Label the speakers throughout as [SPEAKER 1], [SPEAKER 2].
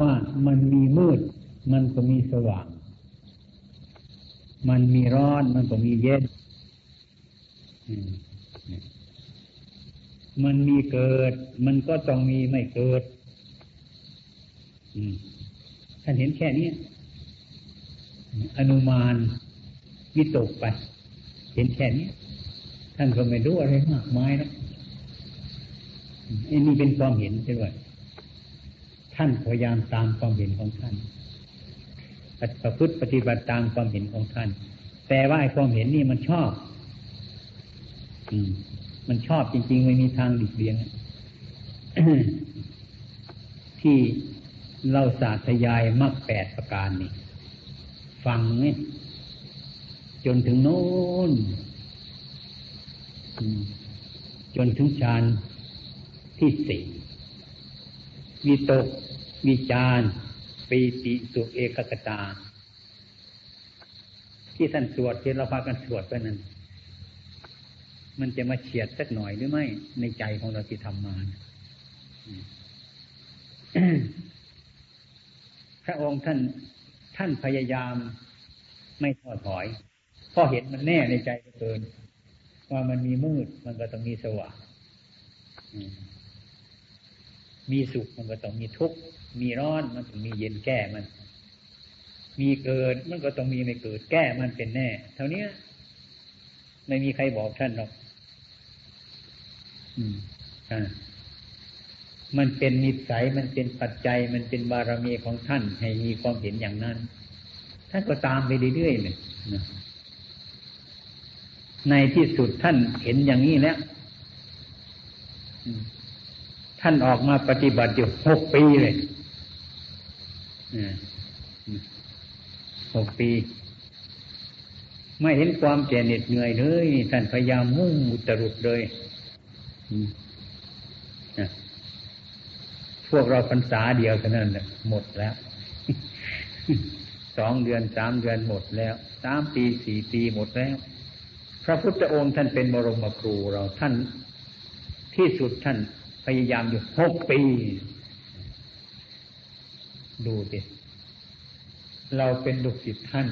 [SPEAKER 1] ว่ามันมีมืด มันก็มีสว่าง มันมีร้อน มันก็มีเย็น มันมีเกิด มันก็ต้องมีไม่เกิดท่านเห็นแค่นี้ อนุมานวิตกไป เห็นแค่นี้ ท่านก็ไม่รู้อะไรมากมายนะอันนี้เป็นความเห็นใช่ไหม ท่านพยายามตามความเห็นของท่านประพฤติปฏิบัติตามความเห็นของท่าน แต่ว่าไอ้ความเห็นนี่มันชอบ อืม มันชอบจริงๆไม่มีทางดิบเบี้ยงที่เราสาธยายมรรคแปดประการนี่ฟังนี่จนถึงโน้นจนถึงฌานที่สี่ วิตกวิจารปีติสุเอกกตา ที่ท่านสวดที่เราพากันสวดไปนั้น มันจะมาเฉียดสักหน่อยหรือไม่ ในใจของเราที่ทำมาพระองค์ท่านท่านพยายามไม่ท้อถอยเพราะเห็นมันแน่ในใจเกิน ว่ามันมีมืดมันก็ต้องมีสว่าง มีสุขมันก็ต้องมีทุกข์ มีร้อนมันต้องมีเย็นแก้มัน มีเกิดมันก็ต้องมีไม่เกิดแก้มันเป็นแน่ เท่านี้ไม่มีใครบอกท่านหรอก อืม อ่า มันเป็นนิสัย มันเป็นปัจจัย มันเป็นบารมีของท่าน ให้มีความเห็นอย่างนั้น ท่านก็ตามไปเรื่อยๆเลยในที่สุดท่านเห็นอย่างนี้แล้ว ท่านออกมาปฏิบัติอยู่หกปีเลยหกปี ไม่เห็นความแก่เหน็ดเหนื่อยเลยท่านพยายามมุ่งอุตรุดเลยพวกเราพรรษาเดียวเท่านั้นหมดแล้วสองเดือนสามเดือนหมดแล้วสามปีสี่ปีหมดแล้ว พระพุทธองค์ท่านเป็นบรมครูเราท่านที่สุดท่าน พยายามอยู่หกปี ดูดิเราเป็นลูกศิษย์ท่าน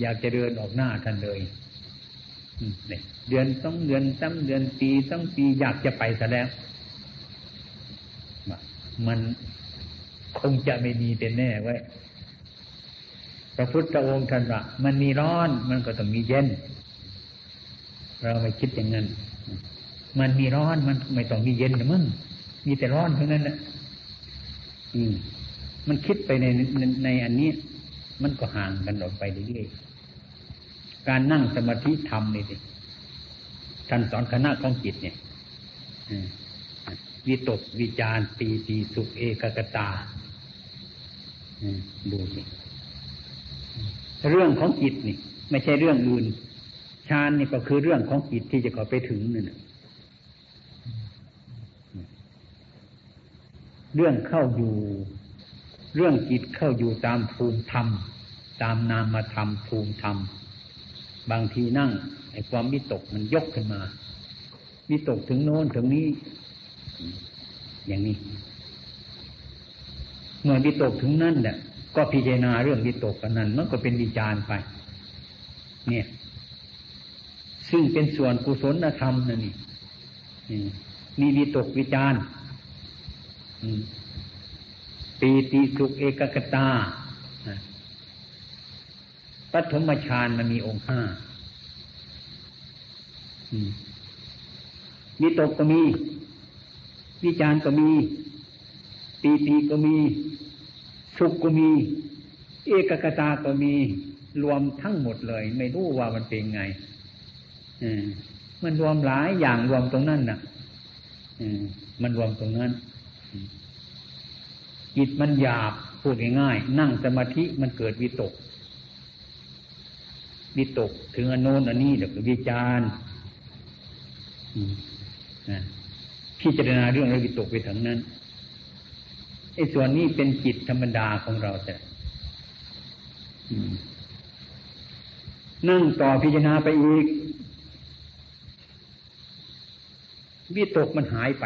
[SPEAKER 1] อยากจะเดินออกหน้าท่านเลยเนี่ยเดือนสองเดือนสามเดือนปีสองปีอยากจะไปซะแล้ว มันคงจะไม่มีเป็นแน่ไว้พระพุทธองค์ท่านว่ามันมีร้อนมันก็ต้องมีเย็น เราไม่คิดอย่างนั้น มันมีร้อนมันไม่ต้องมีเย็นนะมึงมีแต่ร้อนเท่านั้นแหละอืมมันคิดไปในในในอันนี้ มันก็ห่างกันออกไปเรื่อยๆการนั่งสมาธิธรรมนี่สิท่านสอนคณะของจิตเนี่ยวิตกวิจารปีติสุขเอกกตาดูสิเรื่องของจิตนี่ ไม่ใช่เรื่องอื่นฌานนี่ก็คือเรื่องของจิตที่จะเข้าไปถึงนั่น เรื่องเข้าอยู่ เรื่องจิตเข้าอยู่ตามภูมิธรรม ตามนามธรรมภูมิธรรม บางทีนั่งไอ้ความวิตกมันยกขึ้นมาวิตกถึงโน้นถึงนี้ อย่างนี้ เมื่อวิตกถึงนั่นเนี่ยก็พิจารณาเรื่องวิตกกันนั้นมันก็เป็นวิจารไป เนี่ย ซึ่งเป็นส่วนกุศลธรรมนั่นนี่มีวิตกวิจาร ปีติสุขเอกกตาปฐมฌานมันมีองค์ห้ามีตกก็มี วิจารก็มี ปีติก็มี สุขก็มี เอกกตาก็มี รวมทั้งหมดเลย ไม่รู้ว่ามันเป็นไงมันรวมหลายอย่างรวมตรงนั้นน่ะมันรวมตรงนั้น จิตมันหยาบพูดง่ายๆนั่งสมาธิมันเกิดวิตก วิตกถึงอนโนนอันนี้เดี๋ยววิจารพิจารณาเรื่องอะไรวิตกไปถึงนั้นไอ้ส่วนนี้เป็นจิตธรรมดาของเราแต่นั่งต่อพิจารณาไปอีกวิตกมันหายไป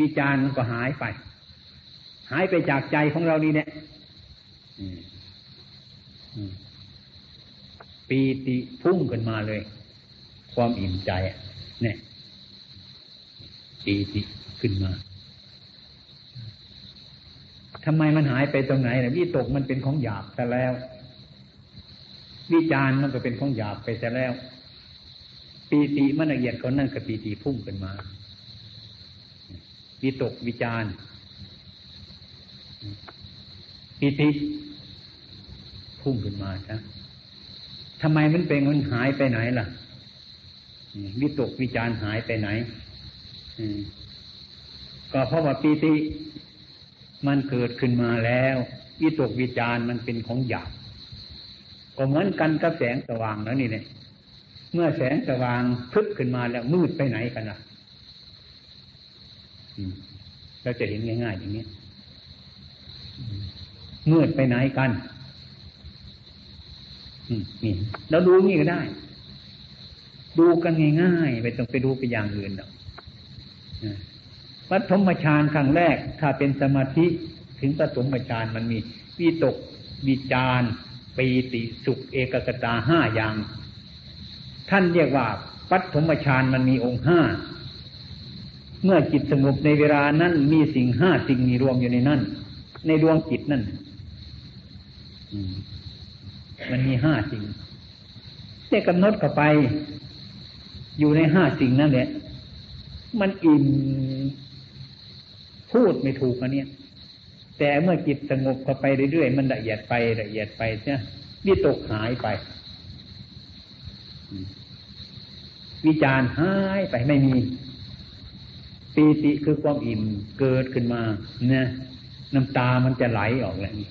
[SPEAKER 1] วิจารณ์มันก็หายไป หายไปจากใจของเรานี่เนี่ยปีติพุ่งขึ้นมาเลย ความอิ่มใจเนี่ยปีติขึ้นมาทำไมมันหายไปตรงไหนนะวิตกมันเป็นของหยาบแต่แล้ว วิจารมันก็เป็นของหยาบไปแต่แล้ว ปีติมันละเอียดเขานั่นกับปีติพุ่งขึ้นมา วิตกวิจารปีติพุ่งขึ้นมาครับทำไมมันเป็นมันหายไปไหนล่ะวิตกวิจารหายไปไหนก็เพราะว่าปีติมันเกิดขึ้นมาแล้ววิตกวิจารมันเป็นของหยาบก็เหมือนกันกับแสงสว่างแล้วนี่เนี่ยเมื่อแสงสว่างพึบขึ้นมาแล้วมืดไปไหนกันล่ะ เราจะเห็นง่ายๆอย่างนี้มืดไปไหนกันนี่เราดูนี่ก็ได้ ดูกันง่ายๆไม่ต้องไปดูไปอย่างอื่นหรอกวัฏมฌานครั้งแรก ถ้าเป็นสมาธิถึงปฐมฌานมันมีวิตกวิจารปีติสุข เอกกตาห้าอย่าง ท่านเรียกว่าปัฐมฌานมันมีองค์ห้า เมื่อจิตสงบในเวลานั้นมีสิ่งห้าสิ่งมีรวมอยู่ในนั้น ในดวงจิตนั่นมันมีห้าสิ่งเนี่กำหนดเข้าไป อยู่ในห้าสิ่งนั่นแหละ มันอิ่มพูดไม่ถูกอันเนี้ยแต่เมื่อจิตสงบเข้าไปเรื่อยๆมันละเอียดไปละเอียดไปเนี่ยวิตกหายไป วิจารหายไปไม่มี ปีติคือความอิ่มเกิดขึ้นมาเนี่ยน้ำตามันจะไหลออกแล้วนี่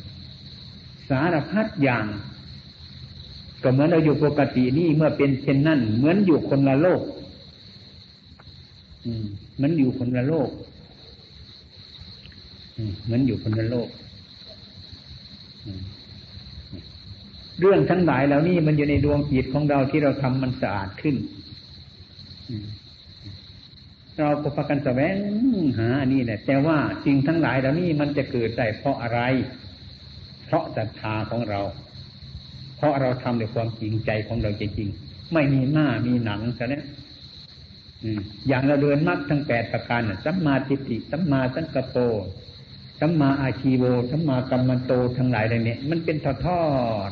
[SPEAKER 1] สารพัดอย่าง ก็เหมือนเราอยู่ปกตินี่เมื่อเป็นเช่นนั้นเหมือนอยู่คนละโลก อืมมันอยู่คนละโลกเหมือนอยู่คนละโลก เรื่องทั้งหลายเหล่านี้มันอยู่ในดวงจิตของเราที่เราทำมันสะอาดขึ้น เราก็พากันแสวงหาอันนี้แหละแต่ว่าสิ่งทั้งหลายเหล่านี้มันจะเกิดได้เพราะอะไร เพราะศรัทธาของเรา เพราะเราทำด้วยความจริงใจของเราจริงๆไม่มีหน้ามีหนังซะแล้วอย่างเราเดินมรรคทั้งแปดประการสัมมาทิฏฐิสัมมาสังกปรสัมมาอาชีโวสัมมากัมมันโตทั้งหลายอะไรเนี่ย มันเป็นทอดทอด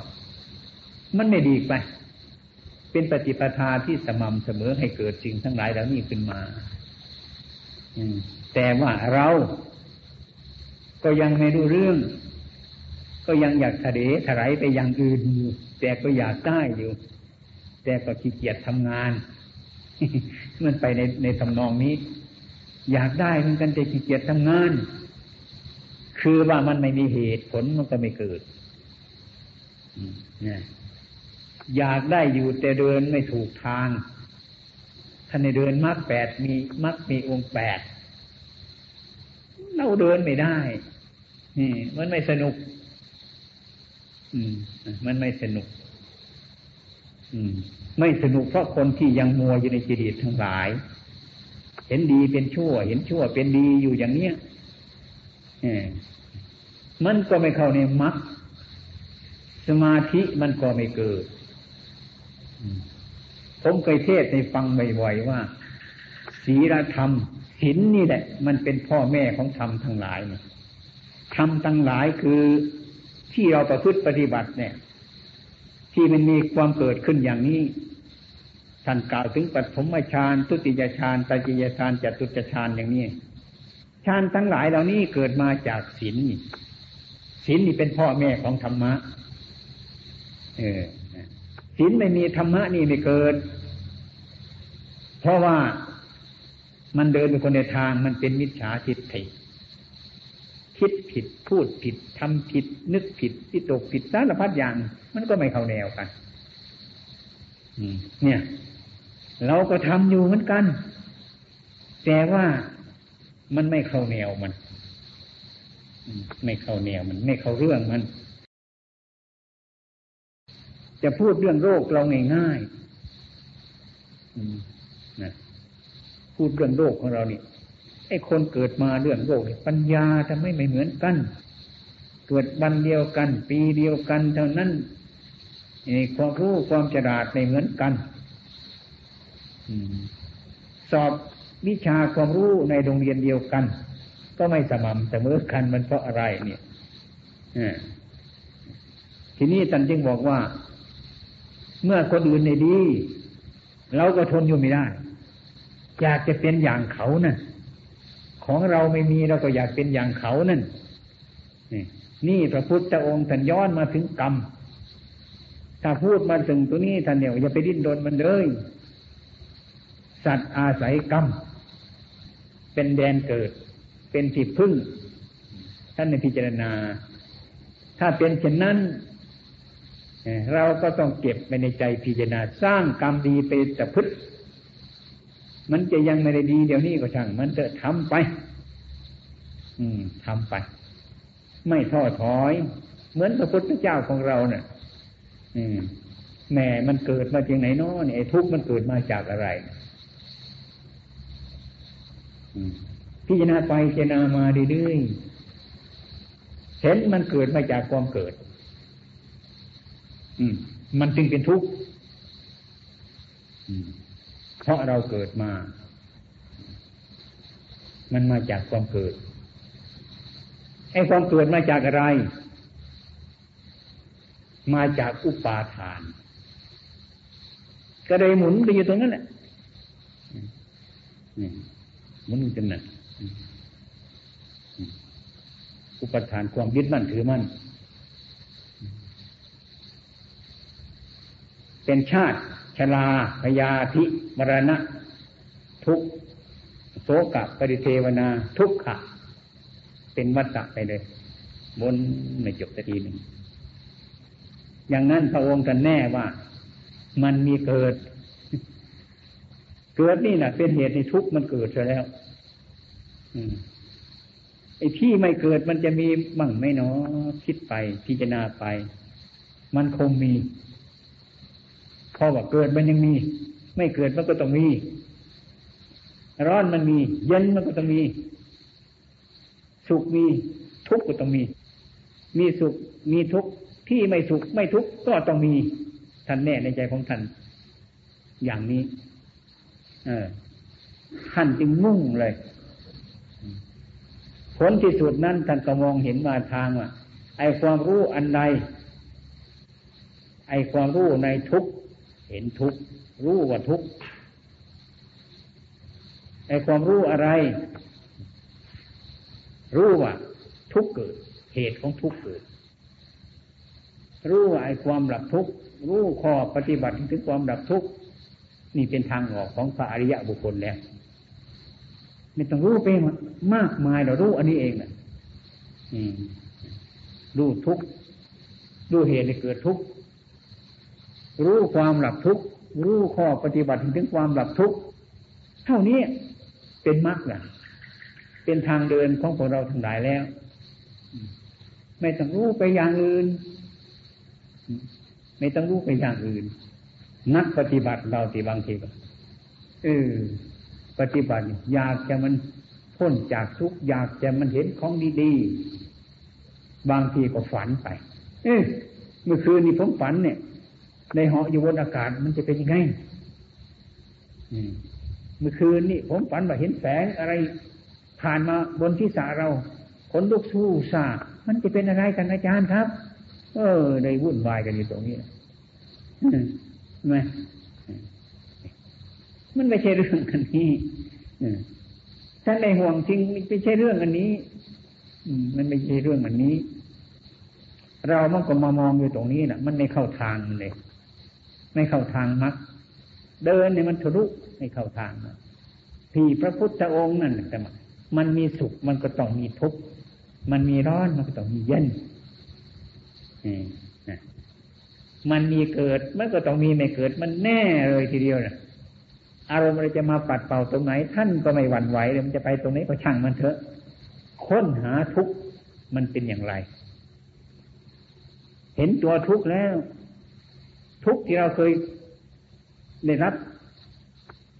[SPEAKER 1] มันไม่ดีไป เป็นปฏิปทาที่สม่ำเสมอให้เกิดสิ่งทั้งหลายแล้วนี้ขึ้นมา แต่ว่าเราก็ยังไม่รู้เรื่อง ก็ยังอยากทะเลถลายไปอย่างอื่นอยู่ แต่ก็อยากได้อยู่ แต่ก็ขี้เกียจทำงาน มันไปในในทำนองนี้ อยากได้เหมือนกันแต่ขี้เกียจทำงาน คือว่ามันไม่มีเหตุผลมันก็ไม่เกิดอยากได้อยู่แต่เดินไม่ถูกทาง ท่านในเดินมรรคแปดมีมรรคมีองค์แปดเราเดินไม่ได้ นี่ มันไม่สนุก อืม มันไม่สนุก อืม ไม่สนุกเพราะคนที่ยังมัวอยู่ในจิตทั้งหลาย เห็นดีเป็นชั่ว เห็นชั่วเป็นดีอยู่อย่างเนี้ยมันก็ไม่เข้าในมรรคสมาธิมันก็ไม่เกิด ผมเคยเทศในฟังบ่อยๆว่า ศีลธรรมศีลนี่แหละ มันเป็นพ่อแม่ของธรรมทั้งหลายธรรมทั้งหลายคือที่เราประพฤติปฏิบัติเนี่ย ที่มันมีความเกิดขึ้นอย่างนี้ท่านกล่าวถึงปฐมฌานทุติยฌานตติยฌานจตุตฌานอย่างนี้ฌานทั้งหลายเหล่านี้เกิดมาจากศีลศีลนี่เป็นพ่อแม่ของธรรมะ เออ ศีลไม่มีธรรมะนี่ไม่เกิด เพราะว่ามันเดินไปคนในทางมันเป็นมิจฉาทิฏฐิคิดผิดพูดผิดทำผิด นึกผิดที่ตกผิดสารพัดอย่าง มันก็ไม่เข้าแนวกันเนี่ย เราก็ทำอยู่เหมือนกัน แต่ว่ามันไม่เข้าแนวมัน ไม่เข้าแนวมัน ไม่เข้าเรื่องมัน จะพูดเรื่องโรคเราง่ายๆนะพูดเรื่องโรคของเรานี่ไอ้คนเกิดมาเรื่องโลกปัญญาทำไมไม่เหมือนกัน เกิดวันเดียวกัน ปีเดียวกัน เท่านั้นความรู้ความฉลาดไม่เหมือนกันสอบวิชาความรู้ในโรงเรียนเดียวกัน ก็ไม่สม่ำเสมอกันมันเพราะอะไรเนี่ยทีนี้ท่านจึงบอกว่า เมื่อคนอื่นในดีเราก็ทนอยู่ไม่ได้ อยากจะเป็นอย่างเขานะ่ะ ของเราไม่มีเราก็อยากเป็นอย่างเขานั่นนี่พระพุทธองค์ท่านย้อนมาถึงกรรม ถ้าพูดมาถึงตัวนี้ท่านเนี่ยอย่าไปดิ้นรนมันเลย สัตว์อาศัยกรรม เป็นแดนเกิด เป็นที่พึ่ง ท่านในพิจารณา ถ้าเป็นเช่นนั้น เราก็ต้องเก็บไปในใจพิจารณาสร้างกรรมดีไปแต่พึ่งมันจะยังไม่ได้ดีเดี๋ยวนี้ก็ช่าง มันจะทำไป อืมทำไป ไม่ท้อถอย เหมือนพระพุทธเจ้าของเราเนะ่ยอืมแม่มันเกิดมาจากไหนนาะเนี่ยทุกข์มันเกิดมาจากอะไรพิจารณาไปพิจารณามาเรื่อยๆเห็นมันเกิดมาจากความเกิด มันจึงเป็นทุกข์เพราะเราเกิดมา มันมาจากความเกิด ไอ้ความเกิดมาจากอะไร มาจากอุปาทาน ก็เลยหมุนไปอยู่ตรงนั้นแหละหมุนจนนั้นอุปทานความยึดมั่นถือมั่น เป็นชาติชลาพยาธิมรณะ ทุกโสกะปริเทวนา ทุกขะ เป็นวัฏฏะไปเลยบนไม่จบสักทีหนึ่งอย่างนั้นพระองค์กันแน่ว่า มันมีเกิด เกิดนี่นะเป็นเหตุในทุกมันเกิดแล้วไอ้ที่ไม่เกิดมันจะมีบ้างไหม่นอคิดไปพิจารณาไป มันคงมี พอว่าเกิดมันยังมี ไม่เกิดมันก็ต้องมี ร้อนมันมี เย็นมันก็ต้องมี สุขมี ทุกข์ก็ต้องมี มีสุขมีทุกข์ที่ไม่สุขไม่ทุกข์ก็ต้องมีท่านแน่ในใจของท่านอย่างนี้ เออท่านจึงมุ่งเลยผลที่สุดนั้นท่านก็มองเห็นมาทางว่าไอความรู้อันใดไอความรู้ในทุก เห็นทุกรู้ว่าทุกไอความรู้อะไร รู้ว่าทุกเกิด เหตุของทุกเกิด รู้ว่าไอความหลับทุกรู้ข้อปฏิบัติถึงความดับทุกนี่เป็นทางออกของพระอริยะบุคคลแล้วไม่ต้องรู้ไปมากมายเรารู้อันนี้เองนะรู้ทุกรู้เหตุให้เกิดทุกข์ รู้ความหลับทุกข์รู้ข้อปฏิบัติถึงความหลับทุกข์เท่านี้เป็นมรรคนะเป็นทางเดินของพวกเราทั้งหลายแล้ว ไม่ต้องรู้ไปอย่างอื่น ไม่ต้องรู้ไปอย่างอื่น นักปฏิบัติเราตีบางทีก็เออปฏิบัติอยากจะมันพ้นจากทุกข์อยากจะมันเห็นของดีๆบางทีก็ฝันไป เออเมื่อคืนนี้ผมฝันเนี่ย ในหาะอยู่บนอากาศมันจะเป็นยังไงเมื่อคืนนี้ผมฝันว่าเห็นแสงอะไร ผ่านมาบนที่สาเราขนลุกสู้ซามันจะเป็นอะไรกันอาจารย์ครับ เออได้วุ่นวายกันอยู่ตรงนี้ไหมมันไม่ใช่เรื่องอันนี้ท่านในห่วงจริงไม่ใช่เรื่องอันนี้มันไม่ใช่เรื่องอันนี้ เรามันก็มามองอยู่ตรงนี้นะมันไม่เข้าทางเลย ไม่เข้าทางมักเดินเนี่ยมันทะลุไม่เข้าทางที่พระพุทธองค์นั่นแต่มันมีสุขมันก็ต้องมีทุกข์มันมีร้อนมันก็ต้องมีเย็นมันมีเกิดมันก็ต้องมีไม่เกิด มันแน่เลยทีเดียวนะอารมณ์อะไรจะมาปัดเป่าตรงไหน ท่านก็ไม่หวั่นไหวเลยมันจะไปตรงไหนก็ช่างมันเถอะค้นหาทุกข์มันเป็นอย่างไร เห็นตัวทุกข์แล้ว ทุกที่เราเคยได้รับ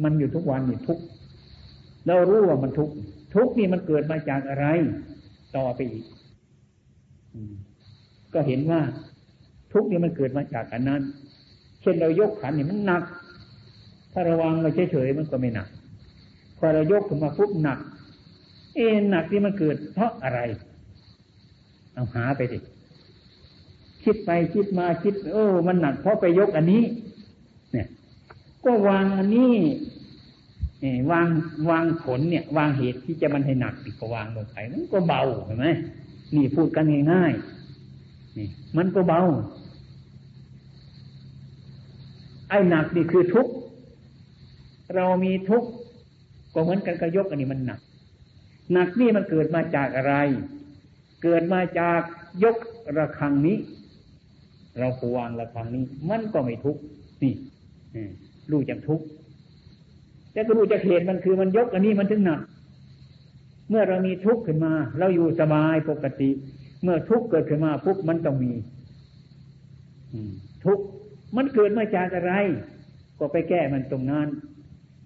[SPEAKER 1] มันอยู่ทุกวันนี่ทุกเรารู้ว่ามันทุกทุกนี่มันเกิดมาจากอะไร ต่อไปอีกก็เห็นว่า ทุกนี่มันเกิดมาจากอันนั้น เช่นเรายกขันนี่มันหนัก ถ้าระวังเราเฉยๆมันก็ไม่หนัก พอเรายกขึ้นมาปุ๊บหนัก เอ็นหนักที่มันเกิดเพราะอะไร เอาหาไปดิ คิดไปคิดมาคิดโอ้มันหนักเพราะไปยกอันนี้ เนี่ย ก็วางอันนี้วางวางผลเนี่ย วางเหตุที่จะมันให้หนักอีกก็วางลงไปมันก็เบาเห็นไหมนี่พูดกันง่ายๆนี่ มันก็เบา ไอ้หนักนี่คือทุกข์เรามีทุกข์ก็เหมือนกันกระยกอันนี้มันหนัก หนักนี่มันเกิดมาจากอะไร เกิดมาจากยกระฆังนี้ เราขวางระฆังนี้ มันก็ไม่ทุกข์นี่รู้จักทุกข์แต่ก็รู้จักเหตุมันคือมันยกอันนี้มันถึงหนัก เมื่อเรามีทุกข์ขึ้นมา เราอยู่สบายปกติ เมื่อทุกข์เกิดขึ้นมาปุ๊บมันต้องมีทุกข์มันเกิดมาจากอะไร ก็ไปแก้มันตรงนั้น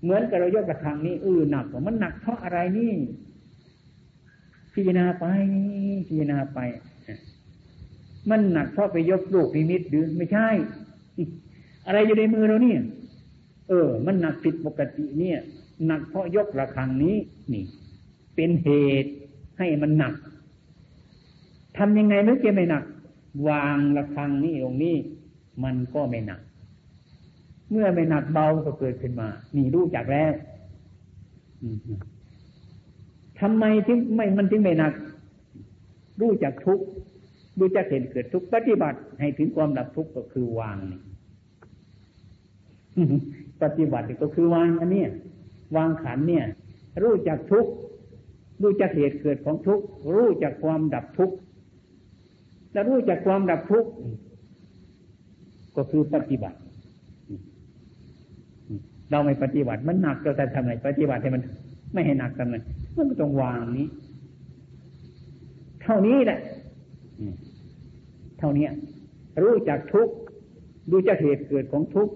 [SPEAKER 1] เหมือนกับเรายกกระถางนี้เออหนักมันหนักเพราะอะไรนี่พิจารณาไปพิจารณาไป มันหนักเพราะไปยกลูกนิมิตหรือไม่ใช่ อะไรอยู่ในมือเราเนี่ย เออ มันหนักผิดปกติเนี่ย หนักเพราะยกระฆังนี้นี่ เป็นเหตุให้มันหนักทำยังไงไม่จะไม่หนัก วางระฆังนี้ตรงนี้ มันก็ไม่หนัก เมื่อไม่หนักเบาก็เกิดขึ้นมา นี่รู้จักแล้วทำไมถึงไม่มันถึงไม่หนัก รู้จักทุก รู้จักเห็นเกิดทุกปฏิบัติให้ถึงความดับทุกข์ก็คือวางนี่ปฏิบัติก็คือวางอันนี้วางขันเนี่ย รู้จักทุกรู้จักเหตุเกิดของทุกรู้จักความดับทุกแล้วรู้จักความดับทุกก็คือปฏิบัติ เราไม่ปฏิบัติมันหนักเราแต่ทำไงปฏิบัติให้มัน ไม่ให้หนักทำไงมันก็ต้องวางนี้ เท่านี้แหละ เท่านี้รู้จักทุกรู้จักเหตุเกิดของทุกข์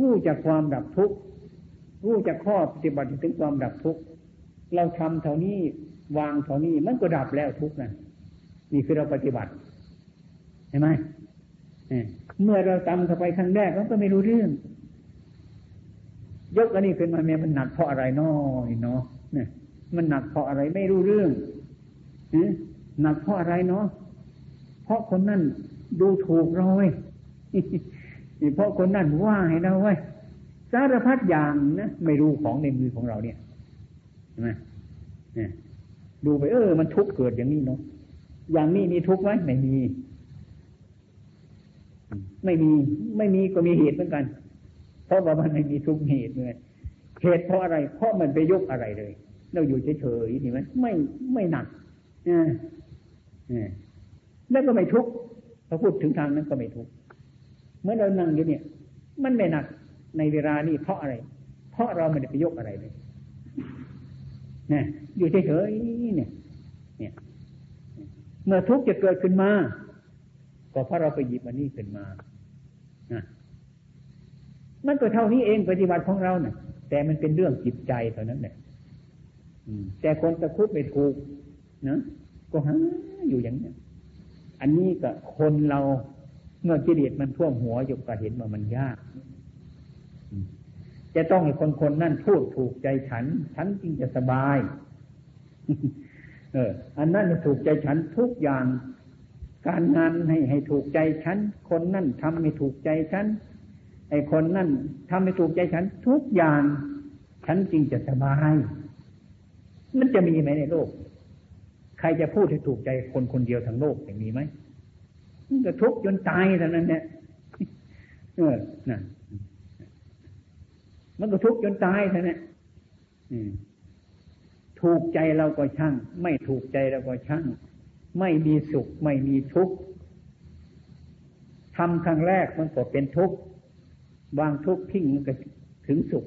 [SPEAKER 1] รู้จากความดับทุกข์รู้จากข้อปฏิบัติถึงความดับทุกข์เราทำเท่านี้วางเท่านี้มันก็ดับแล้วทุกข์นั่นนี่คือเราปฏิบัติเห็นไหมเมื่อเราทำเข้าไปครั้งแรกเราก็ไม่รู้เรื่อง ยกอันนี้ขึ้นมาเนี่ยมันหนักเพราะอะไรน้อยเนาะเนี่ยมันหนักเพราะอะไรไม่รู้เรื่องหนักเพราะอะไรเนาะ เพราะคนนั้นดูถูกเราเว้เพราะคนนั่นว่าให้เราไว้สารพัดอย่างนะไม่รู้ของในมือของเราเนี่ยใช่ไหมเนี่ยดูไปเออ มันทุกข์เกิดอย่างนี้เนาะอย่างนี้มีทุกข์ไหมไม่มี ไม่มี ไม่มีก็มีเหตุเหมือนกัน เพราะว่ามันไม่มีทุกเหตุเลยเหตุเพราะอะไร เพราะมันไปยกอะไรเลย เราอยู่เฉยๆนี่ไหมไม่ไม่หนักนะ แล้วก็ไม่ทุกข์พอพูดถึงทางนั้นก็ไม่ทุกข์เมื่อเรานั่งอยู่เนี่ย มันไม่หนักในเวลานี้เพราะอะไร เพราะเราไม่ได้ไปยกอะไรเลยนี่อยู่เฉยๆเนี่ย เนี่ย เมื่อทุกข์จะเกิดขึ้นมาก็เพราะเราไปหยิบอันนี้ขึ้นมามันก็เท่านี้เองปฏิบัติของเราเนะ่ยแต่มันเป็นเรื่องจิตใจเท่านั้นแหละแต่คนตะคุบไม่ถูกนะก็หาอยู่อย่างนี้ อันนี้ก็คนเราเมื่อกิเลสมันท่วมหัวอยู่ก็เห็นว่ามันยาก จะต้องให้คนคนนั่นพูดถูกใจฉัน ฉันจึงจะสบาย เออ อันนั้นถูกใจฉันทุกอย่าง การงานให้ให้ถูกใจฉัน คนนั่นทำให้ถูกใจฉัน ไอ้คนนั่นทำให้ถูกใจฉัน ทุกอย่าง ฉันจึงจะสบาย มันจะมีไหมในโลก ใครจะพูดให้ถูกใจคนคนเดียวทั้งโลกจะมีไหมมันก็ทุกข์จนตายเท่านั้นเนี่ยเออนั่นมันก็ทุกข์จนตายเท่านั้นถูกใจเราก็ช่าง ไม่ถูกใจเราก็ช่าง ไม่มีสุข ไม่มีทุกข์ทำครั้งแรกมันก็เป็นทุกข์วางทุกข์ทิ้งมันก็ถึงสุข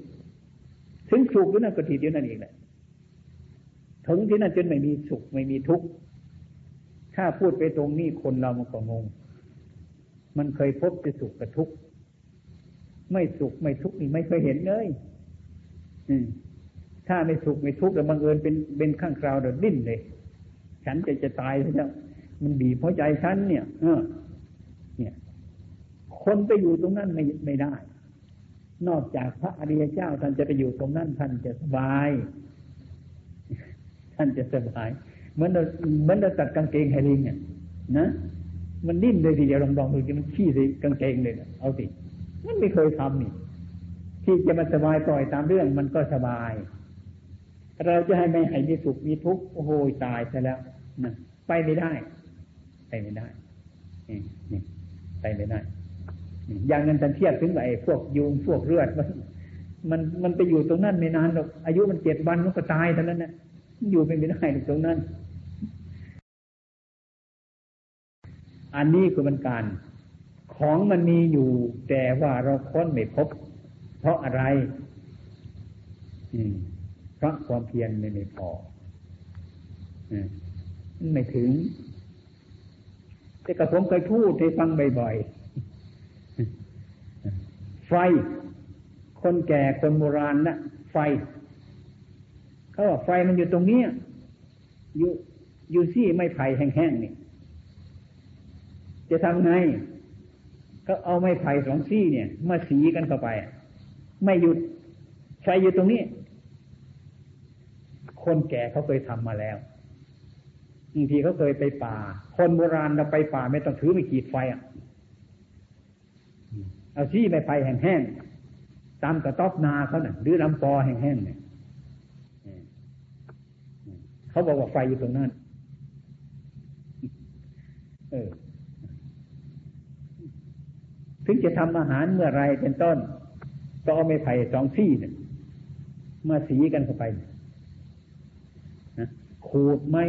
[SPEAKER 1] ถึงสุขอยู่นั่นก็ทีเดียวนั่นเองแหละ ถึงที่นั่นจนไม่มีสุขไม่มีทุกข์ถ้าพูดไปตรงนี้คนเรามันก็งง มันเคยพบจะสุขกับทุกข์ไม่สุขไม่ทุกข์นี่ไม่เคยเห็นเลยถ้าไม่สุขไม่ทุกข์แต่บังเอิญเป็นเป็นข้างคราวเดือดดิ้นเลย ฉันจะจะตายแล้วมันบีบเพราะใจฉันเนี่ย เออ เนี่ย คนไปอยู่ตรงนั้นไม่ไม่ได้ นอกจากพระอริยเจ้าท่านจะไปอยู่ตรงนั้นท่านจะสบาย ท่านจะสบายเหมือนเราเหมือนเราตัดกางเกงให้ลิงเนี่ยนะมันดิ้นเลยทีเดียวลองลองดูที่มันขี้ใส่กางเกงเลยเอาสิมันไม่เคยทำนี่ที่จะมาสบายปล่อยตามเรื่องมันก็สบาย เราจะให้ไม่ให้มีสุขมีทุกข์โอ้โหตายซะแล้วนะไปไม่ได้ ไปไม่ได้นี่ไปไม่ได้อย่างนั้นท่านเทียบถึงไอ้พวกยุงพวกเลือดมันมันมันไปอยู่ตรงนั้นไม่นานหรอกอายุมันเจ็ดวันมันก็ตายเท่านั้นนะ อยู่ไม่ได้ตรงนั้น อันนี้คือมันการ ของมันมีอยู่ แต่ว่าเราค้นไม่พบ เพราะอะไรเพราะความเพียรไม่พอไม่ถึง แต่กระผมเคยพูดให้ฟังบ่อยๆไฟ คนแก่คนโบราณนะไฟ เขาบอกไฟมันอยู่ตรงนี้อยู่อยู่ซี่ไม่ไผ่แห้งๆนี่ จะทำไงก็เอาไม้ไผ่สองซี่เนี่ย มาสีกันเข้าไป ไม่หยุดไฟอยู่ตรงนี้ คนแก่เขาเคยทำมาแล้วบางทีเขาเคยไปป่า คนโบราณเราไปป่าไม่ต้องถือไม่ขีดไฟอะเอาซี่ไม้ไผ่แห้งๆตามกระต๊อบนาเขาเนี่ยหรือลำปอแห้งๆเนี่ย เขาบอกว่าไฟอยู่ตรงนั้นเออ ถึงจะทำอาหารเมื่อไรเป็นต้น ก็เอาไม้ไผ่สองซี่เนี่ยมาสีกันเข้าไปนะขูดไม่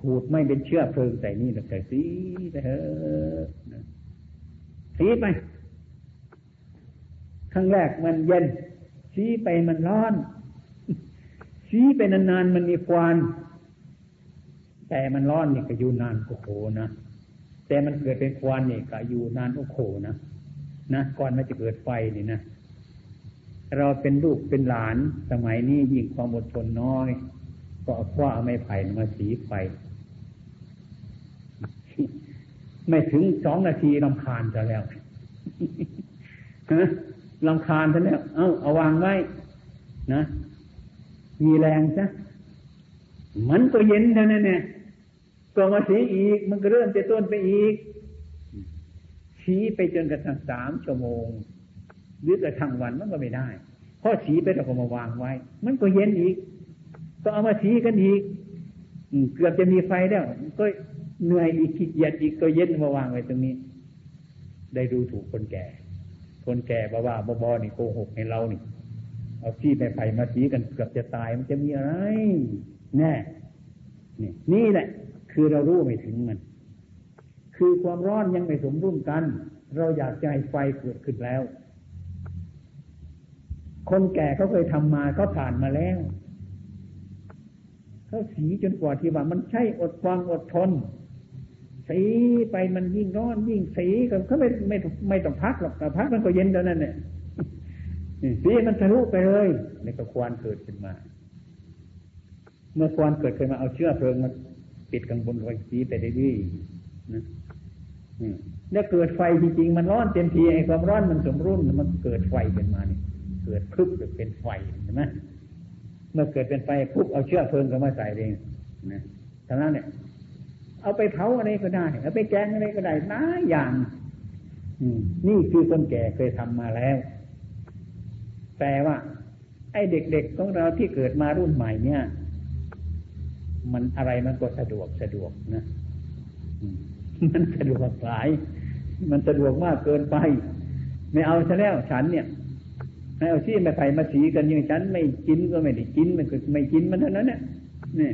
[SPEAKER 1] ขูดไม่เป็นเชื้อเพลิงใส่นี่แต่สีไปเถอะสีไปครั้งแรกมันเย็น สีไปมันร้อน สีไปนานๆมันมีควันแต่มันร้อนนี่ก็อยู่นานโอ้โหนะแต่มันเกิดเป็นควันนี่ก็อยู่นานโอ้โหนะนะก่อนมันจะเกิดไฟนี่นะเราเป็นลูกเป็นหลานสมัยนี้ยิ่งความอดทนน้อย ก็เอาคว้าไม้ไผ่มาสีไฟ ไม่ถึงสองนาทีลำคาญจะแล้วลำคาญจะแล้ว เอาเอาวางไว้นะ มีแรงซะมันก็เย็นเท่านั้นเนี่ยก็มาสีอีก มันก็เริ่มจะต้นไปอีกชี้ไปจนกระทั่งสามชั่วโมง หรือกระทั่งวันมันก็ไม่ได้เพอสีไปเราก็มาวางไว้ มันก็เย็นอีก ก็เอามาสีกันอีกเกือบจะมีไฟแล้วก็เหนื่อยอีกขี้เกียจอีกก็เย็นมาวางไว้ตรงนี้ ได้ดูถูกคนแก่ คนแก่บ้าบ้าบอนี่โกหกให้เรานี่ เอาที่ไปไผ่มาสีกันเกือบจะตายมันจะมีอะไร แน่นี่นี่แหละ คือเรารู้ไม่ถึงมัน คือความร้อนยังไม่สมดุลกัน เราอยากจะให้ไฟเกิดขึ้นแล้ว คนแก่เขาเคยทำมาเขาผ่านมาแล้วเขาสีจนกว่าที่ว่ามันใช่อดฟังอดทนสีไปมันยิ่งร้อนยิ่งสีกันเขาไม่ไม่ไม่ต้องพักหรอกแต่พักมันก็เย็นแล้วนั่นเนี่ย สีมันทะลุไปเลยในก็ควานเกิดขึ้นมา เมื่อควานเกิดขึ้นมาเอาเชื้อเพลิงมาปิดข้างบนไว้สีไปได้ดีนะแล้วเกิดไฟจริงๆมันร้อนเต็มทีไอ้ความร้อนมันสมรุ่นมันเกิดไฟขึ้นมาเนี่ยเกิดพึบเป็นไฟใช่ไหมเมื่อเกิดเป็นไฟปุ๊บเอาเชื้อเพลิงก็มาใส่เองนะฉะนั้นเนี่ย เอาไปเผาอะไรก็ได้เอาไปแกงอะไรก็ได้น้าอย่างนี่คือคนแก่เคยทำมาแล้ว แต่ว่า ไอ้เด็กๆของเราที่เกิดมารุ่นใหม่เนี่ย มันอะไรมันก็สะดวกสะดวกนะมันสะดวกหลาย มันสะดวกมากเกินไป ไม่เอาซะแล้วฉันเนี่ยไม่เอาที่ไม่ไผ่มาสีกันอย่างฉันไม่กินก็ไม่ได้กินมันก็ไม่กินมันเท่านั้นเนี่ยนี่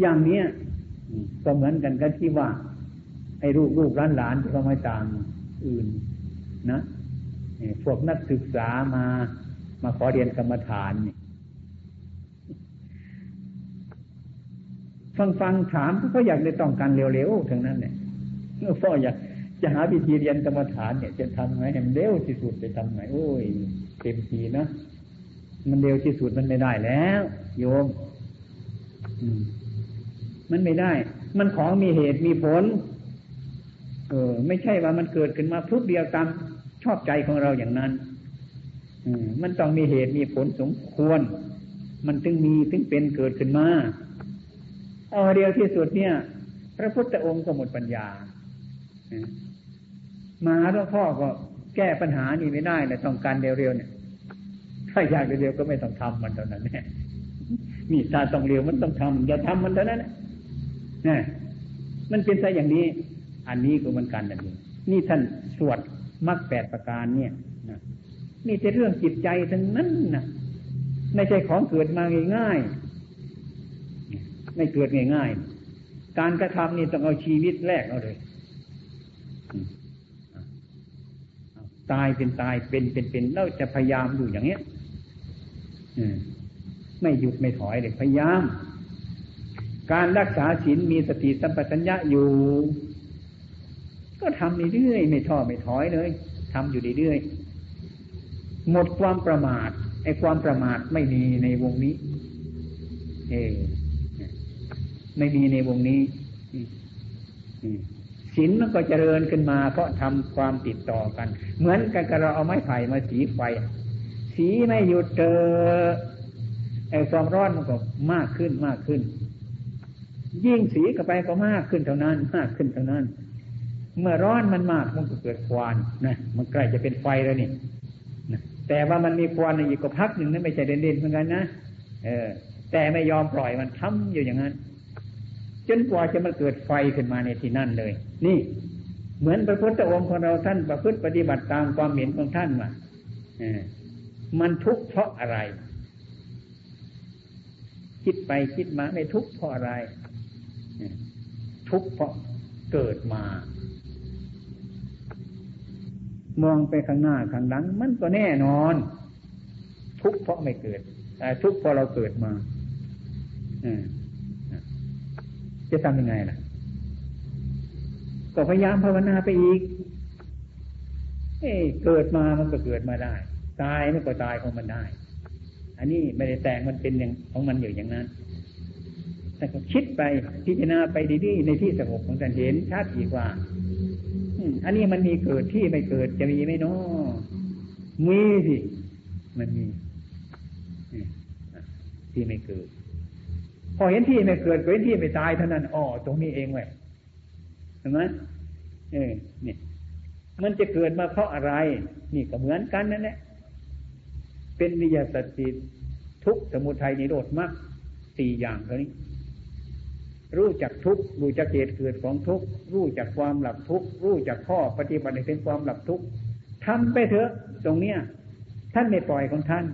[SPEAKER 1] อย่างเนี้ยก็เหมือนกันกันที่ว่าไอ้ลูกลูกร้านหลานที่เขามาต่างอื่น นะ พวกนักศึกษามามาขอเรียนกรรมฐานนี่ฟังฟังถามเขาอยากได้ต้องการเร็วๆทั้งนั้นเนี่ยพ่ออยากจะหาวิธีเรียนกรรมฐานเนี่ยจะทำไงให้มันเร็วที่สุดจะทำไงโอ้ยเต็มทีนะมันเร็วที่สุดมันไม่ได้แล้ว โยมมันไม่ได้ มันของมีเหตุมีผล เออ ไม่ใช่ว่ามันเกิดขึ้นมาพุบเดียวตาม ชอบใจของเราอย่างนั้นมันต้องมีเหตุมีผลสมควร มันถึงมีถึงเป็นเกิดขึ้นมาเอาเดียวที่สุดเนี่ย พระพุทธองค์ก็หมดปัญญามาหลวงพ่อก็แก้ปัญหานี้ไม่ได้เลยต้องการเร็วๆเนี่ย ถ้าอยากเร็วๆก็ไม่ต้องทำมันเท่านั้นแน่มีถ้าต้องเร็วมันต้องทำอย่าทำมันเท่านั้นนะมันเป็นซะอย่างนี้ อันนี้ก็มันกันแบบนี้ นี่ท่านสวด มรรคแปดประการเนี่ยนะนี่จะเรื่องจิตใจทั้งนั้นนะไม่ใช่ของเกิดมาง่ายๆไม่เกิดง่ายๆการกระทำนี่ต้องเอาชีวิตแรกเอาเลยตายเป็นตายเป็นเป็นเป็นเราจะพยายามอยู่อย่างเนี้ยไม่หยุดไม่ถอยเลยพยายาม การรักษาศีลมีสติสัมปชัญญะอยู่ ก็ทำเรื่อยไม่ท้อไม่ถอยเลยทำอยู่เรื่อยหมดความประมาทไอ้ความประมาทไม่มีในวงนี้ เอไม่มีในวงนี้ศีลมันก็เจริญขึ้นมา เพราะทำความติดต่อกัน เหมือนกันกับเราเอาไม้ไผ่มาสีไฟ สีไม่หยุดเจอไอ้ความร้อนมันก็มากขึ้นมากขึ้น ยิ่งสีเข้าไปก็มากขึ้นเท่านั้น มากขึ้นเท่านั้น เมื่อร้อนมันมากมันก็เกิดควันนะมันใกล้จะเป็นไฟแล้วนี่แต่ว่ามันมีควันอีกก็พักหนึ่งนั่นไม่ใช่เด่นๆเหมือนกันนะเออ แต่ไม่ยอมปล่อยมันทำอยู่อย่างนั้นจนกว่าจะมาเกิดไฟขึ้นมาในที่นั่นเลย นี่ เหมือนพระพุทธองค์ของเราท่านประพฤติปฏิบัติตามความเห็นของท่านมาเออมันทุกข์เพราะอะไร คิดไปคิดมาไม่ทุกข์เพราะอะไร ทุกข์เพราะเกิดมา มองไปข้างหน้าข้างหลัง มันก็แน่นอน ทุกเพราะไม่เกิดแต่ทุกเพราะเราเกิดมาจะทำยังไงล่ะ ก็พยายามภาวนาไปอีกเอ้เกิดมามันก็เกิดมาได้ ตายมันก็ตายของมันได้ อันนี้ไม่ได้แต่งมันเป็นอย่างของมันอยู่อย่างนั้นแต่ก็คิดไปพิจารณาไปดีๆในที่สงบของท่านเห็นชัดอีกว่า อันนี้มันมีเกิดที่ไม่เกิดจะมีไหมเนาะมีสิมันมีที่ไม่เกิด พอเห็นที่ไม่เกิดเห็นที่ไม่ตายเท่านั้นอ๋อตรงนี้เองเว้ยเห็นไหมเออเนี่ยมันจะเกิดมาเพราะอะไร นี่ก็เหมือนกันนั่นแหละเป็นวิยาสติทุกสมุทัยนิโรธมากสี่อย่างเท่านี้ รู้จักทุกรู้จักเหตุเกิดของทุกรู้จักความหลับทุกรู้จักข้อปฏิบัติในเป็นความหลับทุกทำไปเถอะตรงเนี้ย ท่านไม่ปล่อยของท่าน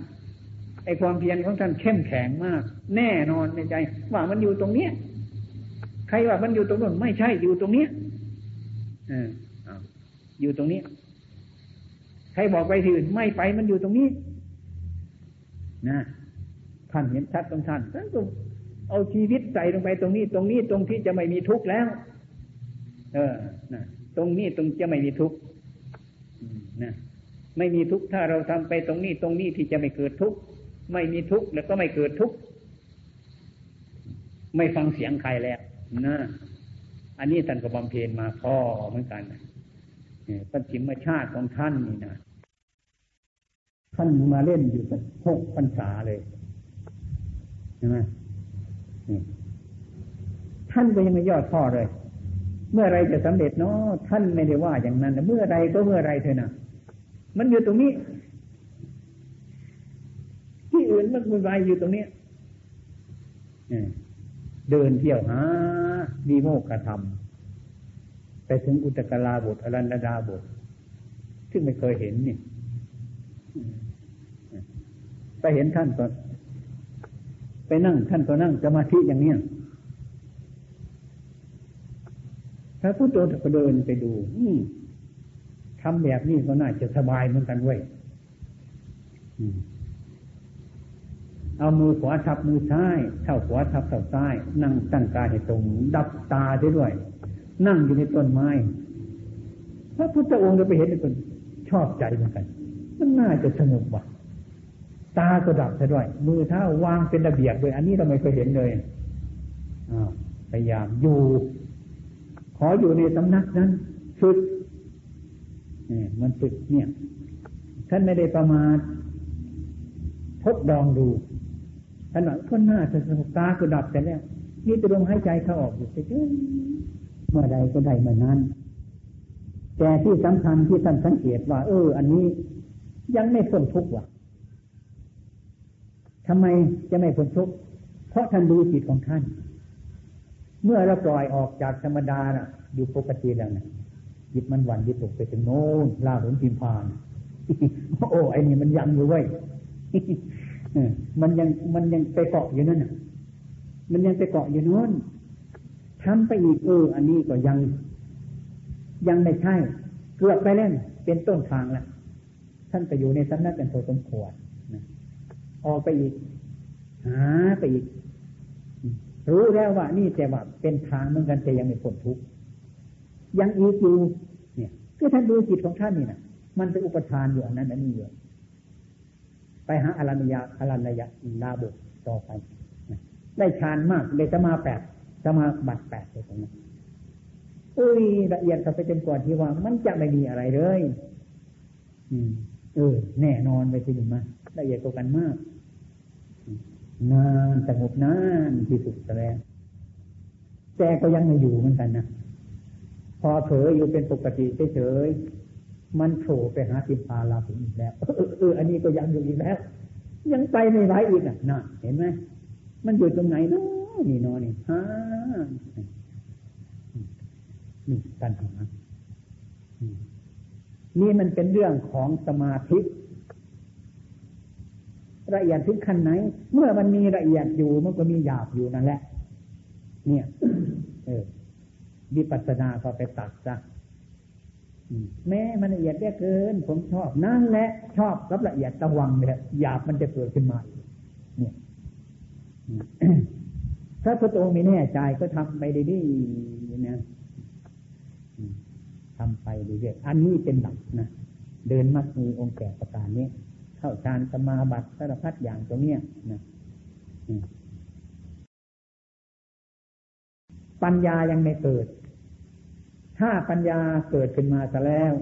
[SPEAKER 1] ไอความเพียรของท่านเข้มแข็งมาก แน่นอนในใจ ว่ามันอยู่ตรงเนี้ยใครว่ามันอยู่ตรงนู้นไม่ใช่อยู่ตรงเนี้ยออยู่ตรงนี้ใครบอกไปที่อื่นไม่ไปมันอยู่ตรงนี้นะท่านเห็นชัดตรงท่านท่านก็ เอาชีวิตใส่ลงไปตรงนี้ ตรงนี้ตรงที่จะไม่มีทุกข์แล้ว เออนะตรงนี้ตรงจะไม่มีทุกข์นะไม่มีทุกข์ถ้าเราทำไปตรงนี้ตรงนี้ที่จะไม่เกิดทุกข์ไม่มีทุกข์แล้วก็ไม่เกิดทุกข์ไม่ฟังเสียงใครแล้วนะอันนี้ท่านก็บำเพ็ญมาพอเหมือนกันปัญจิมชาติของท่านนี่นะท่านมาเล่นอยู่สักหกพรรษาเลยใช่ไหม ท่านก็ยังไม่ยอดพ่อเลย เมื่อไรจะสำเร็จเนาะท่านไม่ได้ว่าอย่างนั้นเมื่อไรก็เมื่อไรเถอะนะมันอยู่ตรงนี้อื่นมันวุ่นวายอยู่ตรงนี้เดินเที่ยวหาดีโมกขธรรมไปถึงอุตกลาบทอรันดาบทซึ่งไม่เคยเห็นนี่ไปเห็นท่านก่อน ไปนั่งท่านก็นั่งสมาธิอย่างเนี้ยพระพุทธองค์ก็เดินไปดูทำแบบนี้ก็น่าจะสบายเหมือนกันเว้ยเอามือขวาทับมือซ้ายเท้าขวาทับเท้าซ้าย นั่งตั้งกายให้ตรง ดับตาได้ด้วย นั่งอยู่ในต้นไม้ พระพุทธองค์เราไปเห็นเป็นชอบใจเหมือนกัน มันน่าจะสนุกว่ะ
[SPEAKER 2] ตาก็ดับซะด้วย มือเท้าวางเป็นระเบียบเลย อันนี้เราไม่เคยเห็นเลยพยายามอยู่ ขออยู่ในสำนักนั้นฝึกเนี่ยมันฝึกเนี่ย ท่านไม่ได้ประมาททดลองดูท่านว่าคนหน้าจะสตาก็ดับแต่แล้วนี่จะลมหายใจเข้าออกอยู่เฉยเมื่อใดก็ได้เมื่อนั้น แต่ที่สำคัญที่ท่านสังเกตว่า เออ อันนี้ยังไม่พ้นทุกข์ว่ะ ทำไมจะไม่พ้นทุกข์เพราะท่านดูจิตของท่าน เมื่อเราปล่อยออกจากธรรมดาน่ะ อยู่ปกติแล้วนะจิตมันหวั่นยิตกไปถึงโน้นลาหุนพิมพานโอ้ไอ้นี่มันยังอยู่ไว้มันยังมันยังไปเกาะอยู่นั่นน่ะ มันยังไปเกาะอยู่โน้นทำไปอีกเอออันนี้ก็ยัง ยังไม่ใช่ เกือบไปเล่นเป็นต้นทางแล้วท่านไปอยู่ในสำนักเป็นโทสมควร ออกไปอีก หาไปอีก รู้แล้วว่านี่แต่ว่าเป็นทางเหมือนกันแต่ยังไม่พ้นทุกข์ยังอีกอยู่เนี่ยก็ท่านดูจิตของท่านนี่นะมันเป็นอุปทานอยู่อันนั้นอันนี้อยู่ไปหาอรัญญาอรัญญาลาบุต่อไปได้ฌานมากเลยจะมาแปดจะมาบัตแปดเลยตรงนั้นอุ้ยละเอียดเข้าไปจนกว่าที่ว่ามันจะไม่มีอะไรเลย อืม เออ แน่นอนไปทีหนึ่งมาละเอียดกว่ากันมาก นานสงบนานที่สุดแล้วแต่ก็ยังไม่อยู่เหมือนกันนะพอเผลออยู่เป็นปกติเฉยๆมันโผล่ไปหาติพาลาผุอีกแล้วเอออันนี้ก็ยังอยู่อีกแล้ว ยังไปไม่ไหวอีกอะน่ะเห็นไหมมันอยู่ตรงไหนเนาะนี่นอนนี่ฮะนี่ปัญหานี่มันเป็นเรื่องของสมาธิ ละเอียดถึงขั้นไหน เมื่อมันมีละเอียดอยู่มันก็มีหยาบอยู่นั่นแหละ เนี่ย เออวิปัสสนาก็ไปตัดซะแม้มันละเอียดแค่เกิน ผมชอบนั่นแหละชอบรับละเอียดระวังเลยหยาบมันจะเกิดขึ้นมาเนี่ยถ้าพระองค์ไม่แน่ใจก็ทำไปดีๆนะทำไปเรื่อยๆอันนี้เป็นหลักนะเดินมัดมีองค์แก่ประการนี้ เข้าฌานสมาบัติสารพัดอย่างตรงเนี้ยนะปัญญายังไม่เกิด ถ้าปัญญาเกิดขึ้นมาแต่แล้ว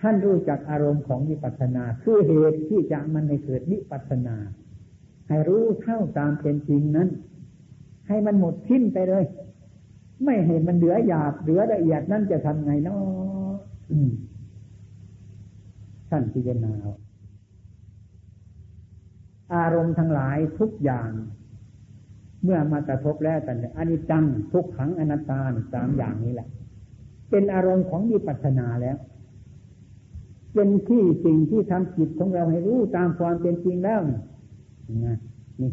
[SPEAKER 2] ท่านรู้จักอารมณ์ของวิปัสสนา คือเหตุที่จะมันในเกิดวิปัสสนา ให้รู้เท่าตามเป็นจริงนั้น ให้มันหมดทิ้นไปเลย ไม่เห็นมันเหลือหยาบเหลือละเอียดนั่นจะทำไงเนาะ ท่านพิจารณาอารมณ์ทั้งหลายทุกอย่าง เมื่อมากระทบแล้วกันอนิจจังทุกขังอนัตตาสามอย่างนี้แหละ เป็นอารมณ์ของมีปัฒนาแล้ว เป็นที่สิ่งที่ทำจิตของเราให้รู้ตามความเป็นจริงแล้วนี่นี่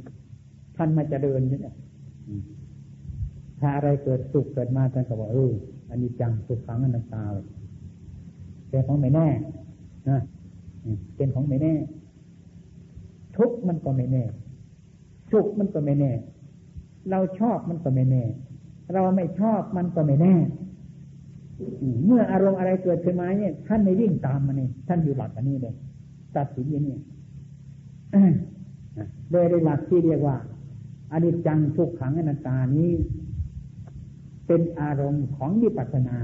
[SPEAKER 2] ท่านมาจะเดินนี่แหละถ้าอะไรเกิดสุขเกิดมาท่านก็บอกเอออันนี้จังสุขขังอนัตตาแต่ของไม่แน่ เป็นของไม่แน่ ทุกมันก็ไม่แน่ สุขมันก็ไม่แน่ เราชอบมันก็ไม่แน่ เราไม่ชอบมันก็ไม่แน่ เมื่ออารมณ์อะไรเกิดขึ้นมาเนี่ย ท่านไม่วิ่งตามมันเองท่านอยู่หลักอันนี้เลยตัดสินอย่างนี้โดยในหลักที่เรียกว่าอนิจจังทุกขังอนัตตานี้ เป็นอารมณ์ของวิปัสสนา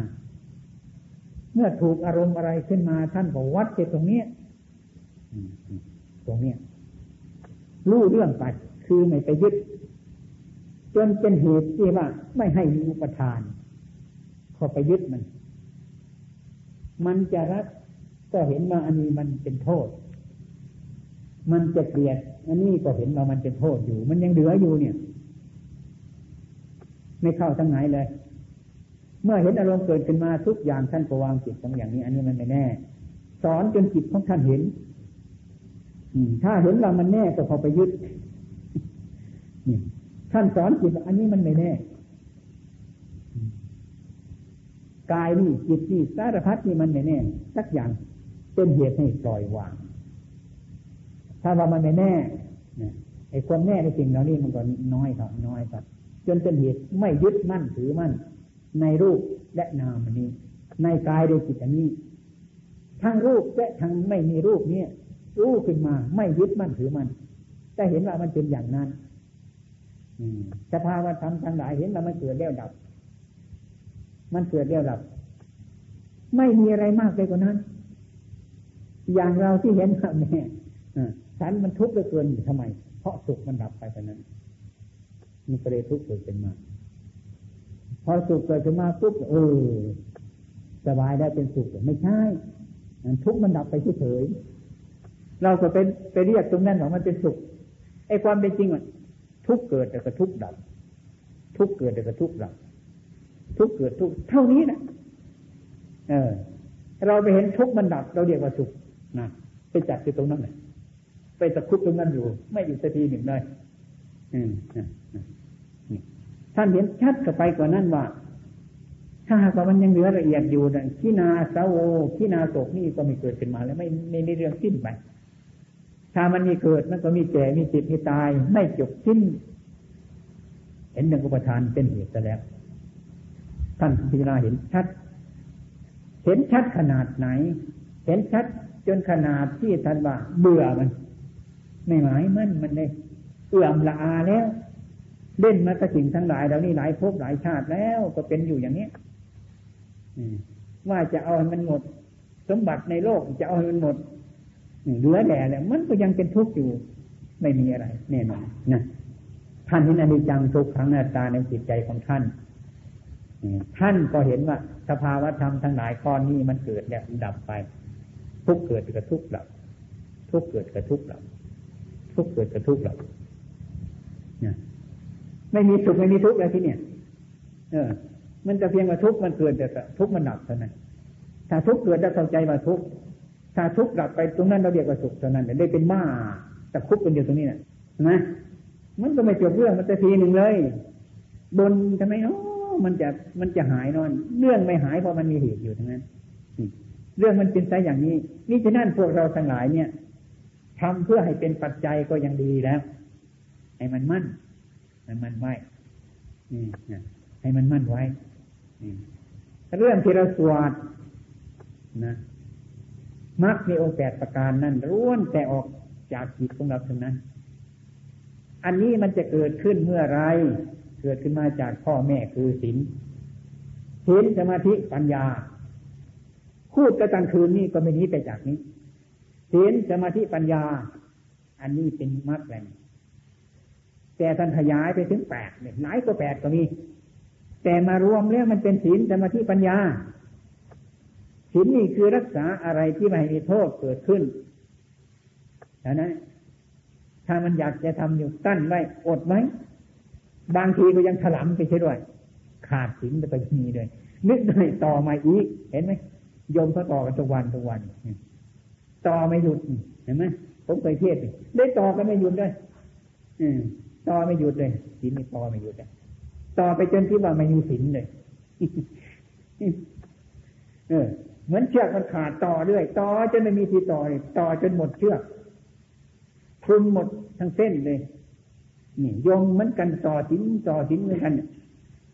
[SPEAKER 2] เมื่อถูกอารมณ์อะไรขึ้นมาท่านบอกวัดไปตรงนี้ตรงนี้รู้เรื่องไป คือไม่ไปยึด จนเป็นเหตุที่ว่า ไม่ให้มีอุปทานพอไปยึดมัน มันจะรักก็เห็นว่าอันนี้มันเป็นโทษ มันจะเกลียด อันนี้ก็เห็นว่ามันเป็นโทษอยู่ มันยังเหลืออยู่เนี่ย ไม่เข้าทั้งไหนเลย เมื่อเห็นอารมณ์เกิดขึ้นมาทุกอย่างท่านก็วางจิตตรงอย่างนี้ อันนี้มันไม่แน่ สอนจนจิตของท่านเห็นถ้าเห็นว่ามันแน่ก็พอไปยึดท่านสอนจิตอันนี้มันไม่แน่กายนี่จิตนี่สารพัดนี่มันไม่แน่ สักอย่างเป็นเหตุให้ปล่อยวาง ถ้าว่ามันไม่แน่ไอ้ความแน่ในสิ่งเหล่านี้มันก็น้อยครับน้อยครับจนเป็นเหตุไม่ยึดมั่นถือมั่น รูปและนามนี้ ในกายโดยจิตอันนี้ ทั้งรูปและทั้งไม่มีรูปเนี่ยรู้ขึ้นมาไม่ยึดมั่นถือมันจะเห็นว่ามันเป็นอย่างนั้นสภาวะธรรมทั้งหลายเห็นว่ามันเกิดแล้วดับ มันเกิดแล้วดับ ไม่มีอะไรมากไปกว่านั้น อย่างเราที่เห็นว่าแม่ฉันมันทุกข์เหลือเกินทำไม เพราะสุขมันดับไปเท่านั้น มันก็เลยทุกข์เกิดขึ้นมา พอสุขเกิดขึ้นมาปุ๊บเออสบายได้เป็นสุขไม่ใช่ทุกข์มันดับไปเฉยเราก็เป็นไปเรียกตรงนั้นว่ามันเป็นสุขไอ้ความเป็นจริงอะทุกเกิดแต่ก็ทุกดับ ทุกเกิดแต่ก็ทุกดับ ทุกเกิดทุกเท่านี้นะเออ เราไปเห็นทุกมันดับ เราเรียกว่าสุขนะไปจับอยู่ตรงนั้นเลยไปตะคุบตรงนั้นอยู่ ไม่อยู่สักทีหนึ่งเลยอืม ท่านเห็นชัดกับไปกว่านั้นว่า ถ้าหากว่ามันยังเหลือละเอียดอยู่นะขีนาสาโวขีนาโศกนี่ก็ไม่เกิดขึ้นมา แล้วไม่ไม่ในเรื่องสิ้นไปถ้ามันมีเกิดมันก็มีแก่มีจิตมีตาย ไม่จบสิ้น เห็นหนึ่งอุปทานเป็นเหตุแล้ว ท่านพิจารณาเห็นชัด เห็นชัดขนาดไหน เห็นชัดจนขนาดที่ท่านว่าเบื่อมัน ไม่หมายมั่นมันเลยเอื่อมละอาแล้ว เล่นมากระสิ่งทั้งหลายเรานี่หลายภพหลายชาติแล้วก็เป็นอยู่อย่างนี้ว่าจะเอาให้มันหมด สมบัติในโลกจะเอาให้มันหมดเหลือแด่แล้วมันก็ยังเป็นทุกข์อยู่ ไม่มีอะไรแน่นอนนะท่านเห็นอนิจจังทุกขังหน้าตาในจิตใจของท่านท่านก็เห็นว่าสภาวะธรรมทั้งหลายก้อนนี้มันเกิดเนี่ยดับไป ทุกเกิดกับทุกดับ ทุกเกิดกับทุกดับ ทุกเกิดกับทุกดับเนี่ย ไม่มีสุขไม่มีทุกข์แล้วที่เนี่ย เออ มันจะเพียงว่าทุกข์มันเกิดแต่ทุกข์มันดับเท่านั้น ถ้าทุกข์เกิดจะเข้าใจว่าทุกข์ถ้าทุกข์ดับไปตรงนั้นเราเรียกว่าสุขเท่านั้นได้เป็นบ้าแต่คุกกันอยู่ตรงนี้นะนะมันก็ไม่จบเรื่องมันจะทีหนึ่งเลยบนทำไมเนาะมันจะมันจะหายนอน เรื่องไม่หายเพราะมันมีเหตุอยู่ทั้งนั้นเรื่องมันเป็นไซอย่างนี้ นี่ฉะนั้นพวกเราทั้งหลายเนี่ยทำเพื่อให้เป็นปัจจัยก็ยังดีแล้ว ให้มันมั่น ให้มันไว้ให้มันมั่นไว้เรื่องที่เราสวดนะมรรคในองค์แปดประการนั้นร้วนแต่ออกจากจิตของเราเท่านั้น อันนี้มันจะเกิดขึ้นเมื่อไร เกิดขึ้นมาจากพ่อแม่คือศีลศีลสมาธิปัญญา พูดกระตังคืนนี้ก็ไม่นี้ไปจากนี้ศีลสมาธิปัญญา อันนี้เป็นมรรคแหล่ง แต่ท่านขยายไปถึงแปดเนี่ยหลายก็แปดก็มี แต่มารวมแล้วมันเป็นศีลสมาธิปัญญาศีลนี่คือรักษาอะไรที่ไม่มีโทษเกิดขึ้นนะถ้ามันอยากจะทำอยู่ตั้นไว้อดไว้บางทีก็ยังถลำไปใช่ด้วย ขาดศีลไปมีด้วยนึกได้ต่อมาอีก เห็นไหมโยมเขาต่อกันทุกวันทุกวันต่อไม่หยุดเห็นไหมผมเคยเทศได้ต่อกันไม่หยุดด้วยอืม ต่อไม่หยุดเลยศีลนี่ต่อไม่หยุดเลยต่อไปจนที่ว่าไม่มีศีลเลยเออ เหมือนเชือกมันขาดต่อเรื่อยต่อจนไม่มีที่ต่อต่อจนหมดเชือกคลุมหมดทั้งเส้นเลยนี่ยงเหมือนกันต่อสินต่อสินเหมือนกัน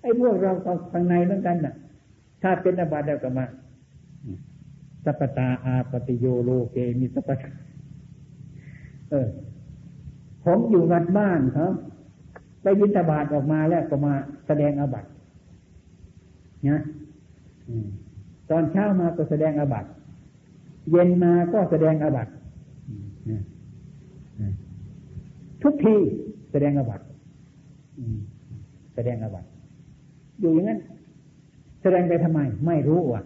[SPEAKER 2] ไอ้พวกเราข้างในเหมือนกันน่ะ ถ้าเป็นอาบัติแล้วก็มาสัพตาอาปติโยโลเกมีสัพตาเออ ผมอยู่วัดบ้านครับไปยินตบาทออกมาแล้วก็มาแสดงอาบัตินะตอนเช้ามาก็แสดงอาบัติเย็นมาก็แสดงอาบัติทุกทีแสดงอาบัติแสดงอาบัติอยู่อย่างนั้น แสดงไปทำไม ไม่รู้อะ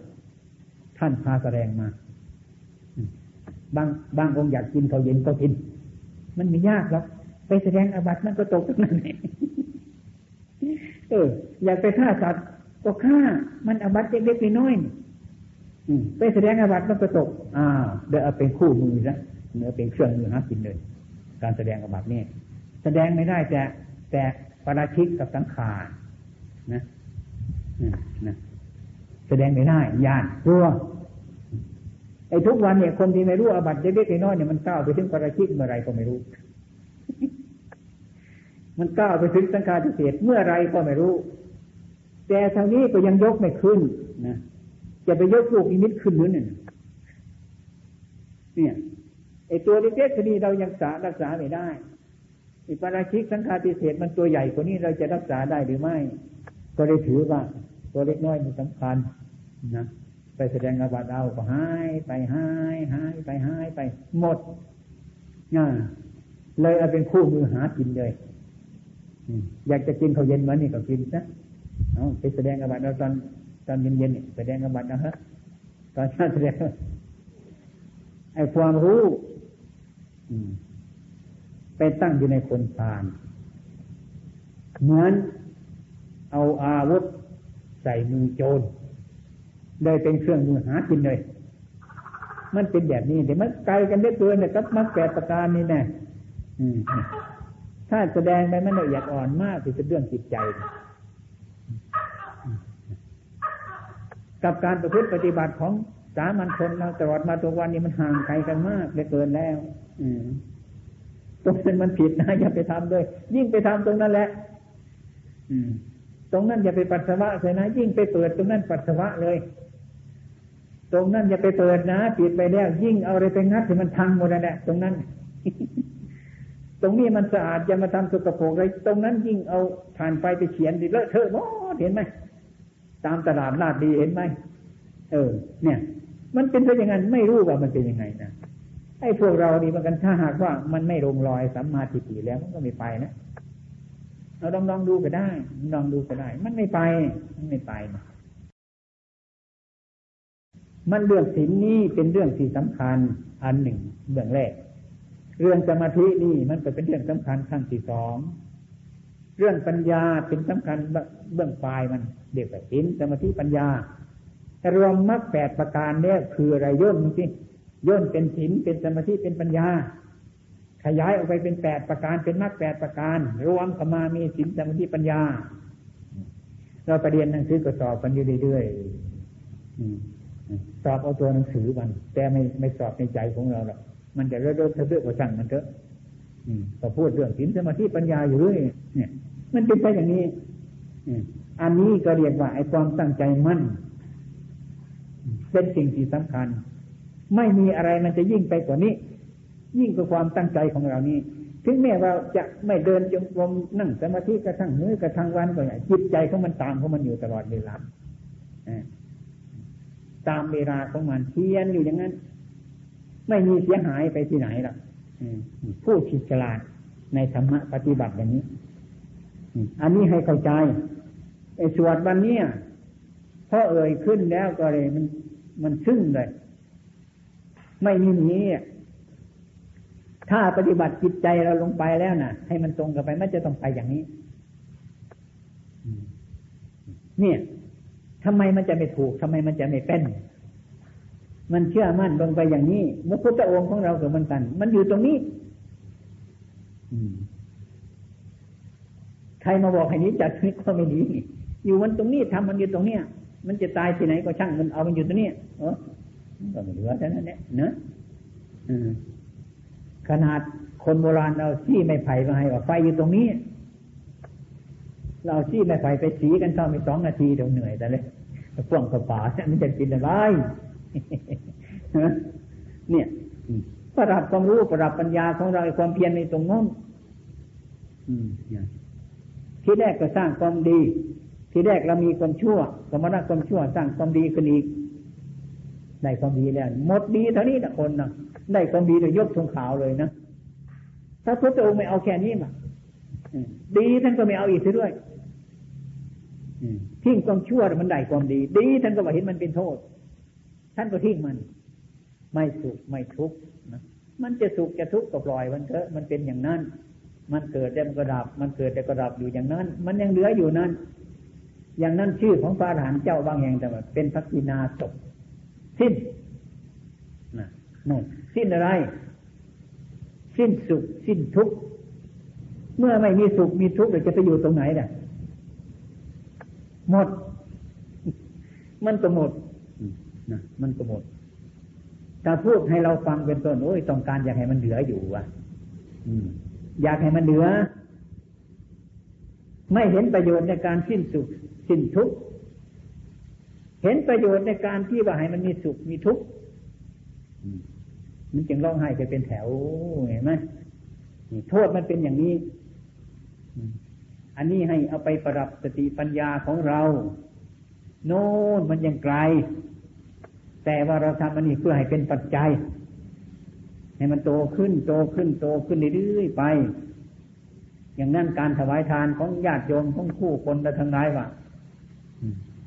[SPEAKER 2] ท่านพาแสดงมา บางบางองค์อยากกินเขาเย็นก็กิน มันไม่ยากหรอกไปแสดงอาบัติมันก็ตกตรงนั้นเองเออ อยากไปฆ่าสัตว์ก็ฆ่า มันอาบัติเล็กๆน้อยๆไปแสดงอาบัติมันก็ตกอ้าวเดี๋ยวเอาเป็นคู่มือนะเนื้อเป็นเครื่องมือหากินเลย การแสดงอาบัตินี่แสดงไม่ได้แต่แต่ปราชิกกับสังขารนะนะแสดงไม่ได้ยานกลัวไอ้ทุกวันเนี่ยคนที่ไม่รู้อาบัติเล็กๆน้อยเนี่ยมันก้าวไปถึงปราชิกเมื่อไรก็ไม่รู้ มันก้าวไปถึงสังขาทิเศษเมื่อไรก็ไม่รู้ แต่ทางนี้ก็ยังยกไม่ขึ้นนะจะไปยกลูกอิมิตขึ้นหรือเนี่ยเนี่ยไอ้ตัวเล็กๆคดีเรายังสารักษาไม่ได้อิปราชิกสังฆาติเศษมันตัวใหญ่กว่านี้เราจะรักษาได้หรือไม่ ก็เลยถือว่า ตัวเล็กน้อยมันสำคัญนะ ไปแสดงอาบัติเอาก็หายไปหายหายไปหายไป หมดง่าเลยเอาเป็นคู่มือหากินเลยอยากจะกินข้าวเย็นวันนี้ก็กินซะเอาไปแสดงอาบัติเราตอนตอนเย็นเนี่ยแสดงอาบัตินะฮะตอนเช้าแสดงไอ้ความรู้ไปตั้งอยู่ในคนพานเหมือนเอาอาวุธใส่มือโจร ได้เป็นเครื่องมือหากินเลย มันเป็นแบบนี้แต่มันไกลกันได้เกินเนี่ยกับมักแปดประการนี่แน่ถ้าแสดงไปมันละเอียดอ่อนมากที่เป็นเรื่องจิตใจ กับการประพฤติปฏิบัติของสามัญชนเราตลอดมาตัววันนี้มันห่างไกลกันมากเลยเกินแล้ว อืมตรงนั้นมันผิดนะอย่าไปทำด้วย ยิ่งไปทำตรงนั้นแหละ อืม ตรงนั้นอย่าไปปัสสาวะเลยนะยิ่งไปเปิดตรงนั้นปัสสาวะเลย ตรงนั้นอย่าไปเปิดนะปิดไปแล้วยิ่งเอาอะไรไปงัดให้มันทังหมดแล้วตรงนั้น ตรงนี้มันสะอาดจะมาทำสกปรกเลยตรงนั้นยิ่งเอาผ่านไปไปเขียนดิเลอะเทอะหมดเห็นไหมตามตลาดลาดดีเห็นไหมเออ เนี่ย มันเป็นไปอย่างนั้นไม่รู้ว่ามันเป็นยังไงนะไอ้พวกเรานี่มันกันถ้าหากว่ามันไม่ลงรอยสัมมาทิฏฐิแล้วมันก็ไม่ไปนะเราลองลองดูก็ได้ลองดูก็ได้ มันไม่ไปมันไม่ไปนะ มันเรื่องศีลนี้เป็นเรื่องที่สำคัญอันหนึ่งเบื้องแรก เรื่องสมาธินี่มันก็เป็นเรื่องสำคัญขั้นที่สองเรื่องปัญญาเป็นสำคัญเบื้องปลายมันเด็กแบบศีลสมาธิปัญญารวมมรรคแปดประการเนี่ยคืออะไรย่นจริย่นเป็นศีลเป็นสมาธิเป็นปัญญา ขยายออกไปเป็นแปดประการเป็นมรรคแปดประการ รวมสมามีศีลสมาธิปัญญา เราไปเรียนหนังสือก็สอบกันอยู่เรื่อยๆ สอบเอาตัวหนังสือมัน แต่ไม่ไม่สอบในใจของเราหรอกมันจะเรื่อยๆเรื่อยๆกว่าสั่งมันเถอะก็พูดเรื่องศีลสมาธิปัญญาอยู่เรื่อยเนี่ย มันเป็นไปอย่างนี้อันนี้ก็เรียกว่าไอ้ความตั้งใจมั่นเป็นสิ่งที่สำคัญ ไม่มีอะไรมันจะยิ่งไปกว่านี้ ยิ่งกว่าความตั้งใจของเรานี้ ถึงแม้ว่าจะไม่เดินจงกรมนั่งสมาธิกระทั่งมื้อกระทั่งวันก็อย่างจิตใจของมันตามของมันอยู่ตลอดเวลา ตามเวลาของมันเทียนอยู่อย่างนั้น ไม่มีเสียหายไปที่ไหนหรอกผู้ฉิดฉลาดในธรรมะปฏิบัติอย่างนี้อันนี้ให้เข้าใจไอ้สวดวันนี้พอเอ่ยขึ้นแล้วก็เลยมันมันซึ้งเลย ไม่มีหนีถ้าปฏิบัติจิตใจเราลงไปแล้วนะ่ะ ให้มันตรงกับไปมันจะต้องไปอย่างนี้ เนี่ย ทำไมมันจะไม่ถูกทำไมมันจะไม่เป็น มันเชื่อมั่นลงไปอย่างนี้พระพุทธองค์ของเรากับมันกัน มันอยู่ตรงนี้ใครมาบอกให้นี้จัดนี้ก็ไม่ดีอยู่มันตรงนี้ทำมันอยู่ตรงเนี้ย มันจะตายที่ไหนก็ช่างมันเอามันอยู่ตรงนี้เออก็ไม่เหลือแค่นั้นเนี่ยเนะขนาดคนโบราณเราซี่ไม่ไผ่มาให้ว่าไฟอยู่ตรงนี้ เราซี่ไม่ไผ่ไปสีกันเข้าไปสองนาทีเดี๋ยวเหนื่อยแต่เลยพ่วงกระป๋ามันจะกินอะไรเนี่ยประดับความรู้ประดับปัญญาของเราความเพียรในตรงนั้นที่แรกก็สร้างความดี ที่แรกเรามีความชั่วสมณะความชั่วสร้างความดีขึ้นอีกได้ความดีแล้วหมดดีเท่านี้นะคนนะได้ความดีโดยยกทงขาวเลยนะถ้าพระองค์ไม่เอาแค่นี้มาดีท่านก็ไม่เอาอีกด้วย ทิ้งความชั่วมันได้ความดี ดีท่านก็มาเห็นมันเป็นโทษ ท่านก็ทิ้งมัน ไม่สุขไม่ทุกข์นะมันจะสุขจะทุกข์ก็ปล่อยมันเถอะมันเป็นอย่างนั้น มันเกิดแต่มันก็ดับ มันเกิดแต่ก็ดับอยู่อย่างนั้น มันยังเหลืออยู่นั้น อย่างนั้นชื่อของพระอรหันต์เจ้าบางแห่งแต่ว่าเป็นพักินาศพสิ้นนะนู่นสิ้นอะไร สิ้นสุข สิ้นทุกข์เมื่อไม่มีสุขมีทุกข์เราจะไปอยู่ตรงไหนเนี่ย หมด มันก็หมดนะมันก็หมดถ้าพูดให้เราฟังเป็นต้นโอ้ยต้องการอยากให้มันเหลืออยู่ว่ะอยากให้มันเหลือ ไม่เห็นประโยชน์ในการสิ้นสุขสิ้นทุกข์เห็นประโยชน์ในการที่ว่าให้มันมีสุขมีทุกข์มันจึงร้องไห้ไปเป็นแถวเห็นไหมโทษมันเป็นอย่างนี้ อันนี้ให้เอาไปปรับสติปัญญาของเรา โน่นมันยังไกล แต่ว่าเราทำอันนี้เพื่อให้เป็นปัจจัย ให้มันโตขึ้นโตขึ้นโตขึ้นเรื่อยๆไป อย่างนั้นการถวายทานของญาติโยมของคู่คนและทั้งหลายว่า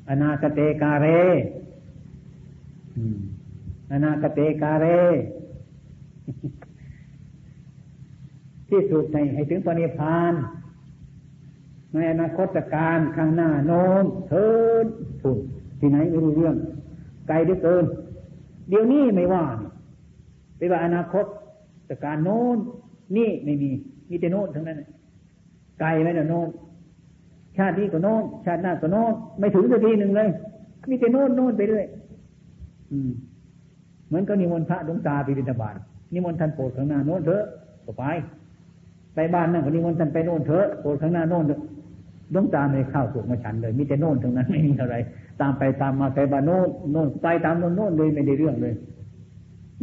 [SPEAKER 2] อนาคเตกาเรอนาคเตกาเร ที่สุดในให้ถึงปณิพาน ในอนาคตการข้างหน้าโน้มเทินฝุ่นที่ไหนไม่รู้เรื่อง ไกลด้วยเกิน เดี๋ยวนี้ไม่ว่าไปว่าอนาคตการโน้นนี่ไม่มี มีแต่โน้นทั้งนั้นไกลไหมเนาะโน้นชาตินี้ก็โน้นชาติหน้าก็โน้นไม่ถึงสักทีหนึ่งเลย มีแต่โน้นโน้นไปเรื่อยอืมเหมือนก็นิมนต์พระดวงตาไปบิณฑบาตนิมนต์ท่านโปรดข้างหน้าโน้นเถอะก็ไปไปบ้านนั่นก็นิมนต์ท่านไปโน้นเถอะโปรดข้างหน้าโน้นเถอะ ดวงตาไม่เข้าสุกมาฉันเลย มีแต่โน่นตรงนั้นไม่มีอะไร ตามไปตามมาไปบ้านโน่นโน่นไปตามโน่นโน่นเลยไม่ได้เรื่องเลย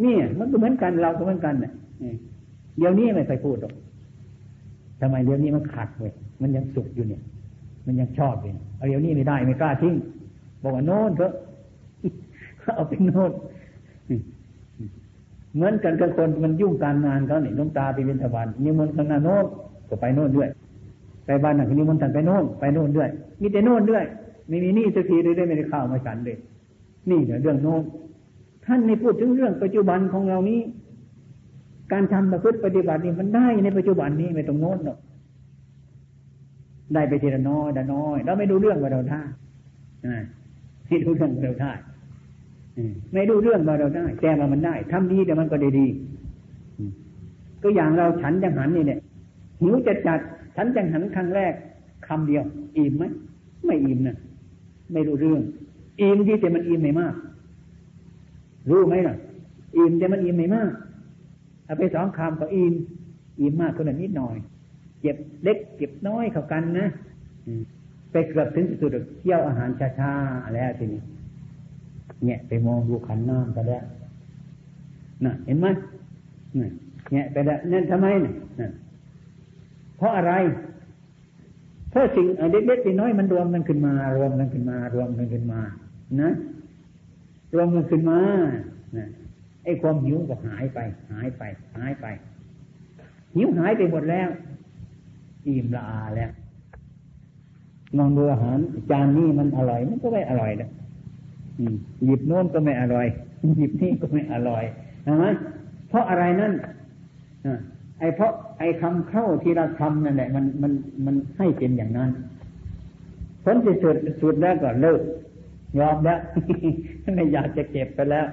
[SPEAKER 2] นี่มันก็เหมือนกันเราก็เหมือนกันเนี่ยเดี๋ยวนี้ไม่ไปพูดหรอกทำไมเดี๋ยวนี้มันขาดเลยมันยังสุกอยู่เนี่ย มันยังชอบอยู่เอาเดี๋ยวนี้ไม่ได้ไม่กล้าทิ้งบอกว่าโน่นเถอะเอาไปโน่นเหมือนกันกับคนมันยุ่งการงานเขาเนี่ยน้ำตาไปเป็นทวารนี่มันข้างหน้าโน่นก็ไปโน่นด้วย ไปบ้านหนักนิมนต์ท่านไปโน่นไปโน่นด้วย มีแต่โน่นด้วย ไม่มีนี่สักทีเลยได้ไม่ได้ข้าวมาฉันเลยนี่เเรื่องโน่นท่านในพูดถึงเรื่องปัจจุบันของเรานี้ การทำประพฤติปฏิบัตินี่มันได้ในปัจจุบันนี้ไม่ต้องโน่นหรอกได้ไปทีละน้อยละน้อยเราไม่ดูเรื่องว่าเราท่าไม่ดูเรื่องเราท่าไม่ดูเรื่องว่าเราได้ แต่ว่ามันได้ทำดีแต่มันก็ได้ดี ก็อย่างเราฉันจังหันนี่เนี่ยหิวจะจัด ฉันจังหันครั้งแรกคำเดียว อิ่มไหมไม่อิ่มนะไม่รู้เรื่อง อิ่มที่แต่มันอิ่มไม่มาก รู้ไหมล่ะ อิ่มแต่มันอิ่มไม่มากเอาไปสองคำก็อิ่มอิ่มมากคนละนิดหน่อย เจ็บเล็กเจ็บน้อยเข้ากันนะไปเกือบถึงสุดเที่ยวอาหารชาๆแล้วทีนี้เนี่ยไปมองดูขันน้ำไปแล้น่ะ เห็นไหมเนี่ยไปแล้วนั่นทำไมเนี่ย เพราะอะไร เพราะสิ่งเล็กๆน้อยมันรวมกันขึ้นมา รวมกันขึ้นมา รวมกันขึ้นมา นะ รวมกันขึ้นมานะไอ้ความหิวก็หายไป หายไป หายไป หิวหายไปหมดแล้ว อิ่มละอาแล้วลองดูอาหารจานนี้มันอร่อยมันก็ไม่อร่อยนะหยิบโน้นก็ไม่อร่อย หยิบนี่ก็ไม่อร่อยใช่ไหมเพราะอะไรนั่นไอ้เพราะ ไอ้คำเข้าที่เราทำนั่นแหละ มันมันมันให้เป็นอย่างนั้นผลที่สุดสุดแล้วก็เลิกยอมแล้วไม่อยากจะเก็บไปแล้ว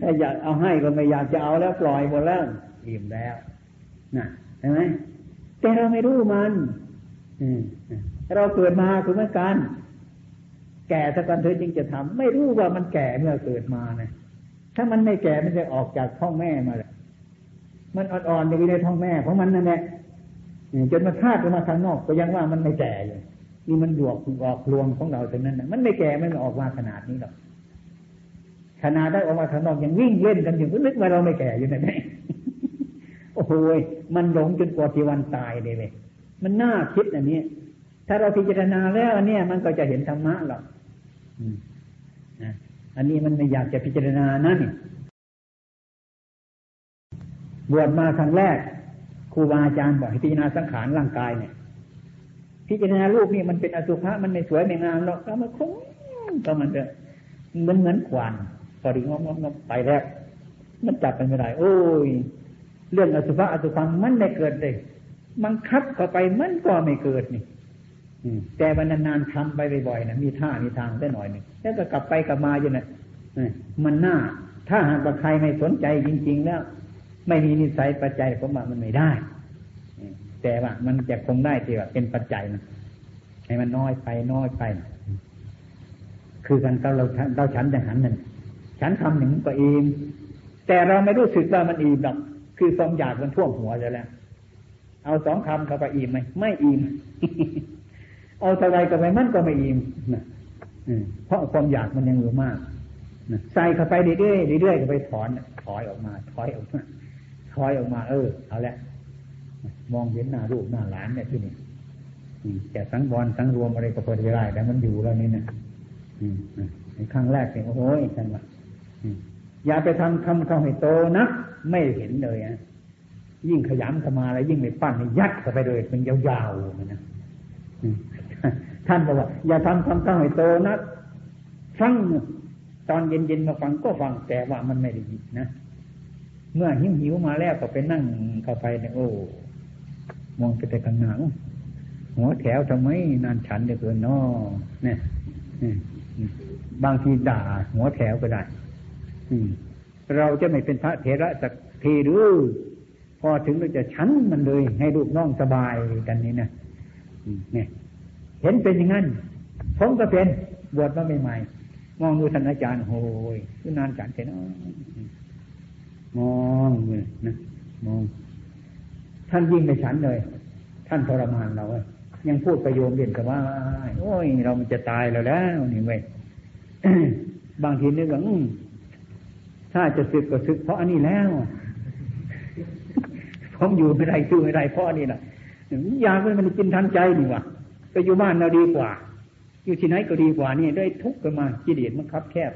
[SPEAKER 2] ถ้าอยากเอาให้ก็ไม่อยากจะเอาแล้วปล่อยหมดแล้วอิ่มแล้วนะเห็นไหมแต่เราไม่รู้มันเราเกิดมาคือเหมือนกัน แก่สักวันเธอจึงจะทำไม่รู้ว่ามันแก่เมื่อเกิดมานะถ้ามันไม่แก่มันจะออกจากท้องแม่มาเลย มันอ่อนๆอยู่ในท้องแม่ของมันนั่นแหละจนมันคาดออกมาข้างนอกก็ยังว่ามันไม่แก่เลยนี่มันหลวกออกลวงของเราตรงนั้นนะมันไม่แก่มันออกมาขนาดนี้หรอกขนาดได้ออกมาข้างนอกยังวิ่งเล่นกันอยู่ก็นึกว่าเราไม่แก่อยู่นั่นโอ้โหมันหลงจนกว่าที่วันตายเลยเลยมันน่าคิดอันนี้ถ้าเราพิจารณาแล้วเนี่ยมันก็จะเห็นธรรมะหรอกอันนี้มันไม่อยากจะพิจารณานั่น บวชมาครั้งแรกครูบาอาจารย์บอกให้พิจารณาสังขารร่างกายเนี่ย พิจารณารูปนี่มันเป็นอสุภะมันไม่สวยไม่งามหรอกก็มันคงก็มันจะมันเหมือนควันพอดีงอมงอมไปแล้ว มันจับไปไม่ได้โอ้ย เรื่องอสุภะอสุภังมันไม่เกิดเลยมันคับเข้าไปมันก็ไม่เกิดนี่แต่วันนานๆทำไปบ่อยๆนะมีท่ามีทางได้หน่อยหนึ่งแล้วก็กลับไปกลับมาอยู่นะมันน่า ถ้าหากว่าใครไม่สนใจจริง ๆ แล้ว ไม่มีนิสัยปัจจัยผมว่ามันไม่ได้ แต่ว่ามันจะคงได้ที่ว่าเป็นปัจจัยนะให้มันน้อยไปน้อยไป คือกันเราเราเราฉันจะหันนั่นฉันทำหนึ่งก็อิ่มแต่เราไม่รู้สึกว่ามันอิ่มหรอกคือความอยากมันท่วมหัวแล้วเอาสองคำเข้าไปอิ่มไหมไม่อิ่มเอาเท่าไรก็ไปมันก็ไม่อิ่มนะเพราะความอยากมันยังอยู่มากใส่เข้าไปเรื่อยๆเรื่อยๆก็ไปถอนถอยออกมา ถอยออกมา ถอยออกมา เออ เอาละมองเห็นหน้าลูกหน้าหลานเนี่ยที่นี่แต่สังวรสังรวมอะไรก็พอได้แต่มันอยู่แล้วนี่นะในครั้งแรกเนี่ยโอ้ยท่านว่าอย่าไปทำทำเข้าให้โตนะไม่เห็นเลยอะยิ่งขยำเข้ามาแล้วยิ่งไม่ปั้นยัดเข้าไปเลยมันยาวๆมันนะท่านบอกว่า อย่าทำทำเข้าให้โตนะฟังตอนเย็นๆมาฟังก็ฟังแต่ว่ามันไม่ได้ยินนะ เมื่อหิวหิวมาแล้วก็ไปนั่งเข้าไปเนี่ยโอ้มองไปแต่ข้างหน้าหัวแถวทำไมนานฉันเหลือเกินนาะเนี่ยบางทีด่า หัวแถวก็ได้เราจะไม่เป็นพระเถระสักทีหรือพอถึงเราจะชั้นมันเลย ให้ลูกน้องสบายกันนี่นะเนี่ย เห็นเป็นอย่างนั้นผมก็เป็นบวชมาใหม่ๆมองดูท่านอาจารย์โหยนานฉันเห็น มองเลยนะมอง ท่านยิ่งไปฉันเลย ท่านทรมานเรายังพูดประโยมเด่นกับว่า โอ้ย เรามันจะตายแล้วแล้วนี่เว้ยบางทีนึกว่าถ้าจะสึกก็สึกเพราะอันนี้แล้วผมอยู่ไม่ได้สู้ไม่ได้เพราะอันนี้แหละยากให้มันกินทันใจนี่วะไปอยู่บ้านเราดีกว่า อยู่ที่ไหนก็ดีกว่านี่ได้ทุกข์กันมากิเลสมันคับแคบ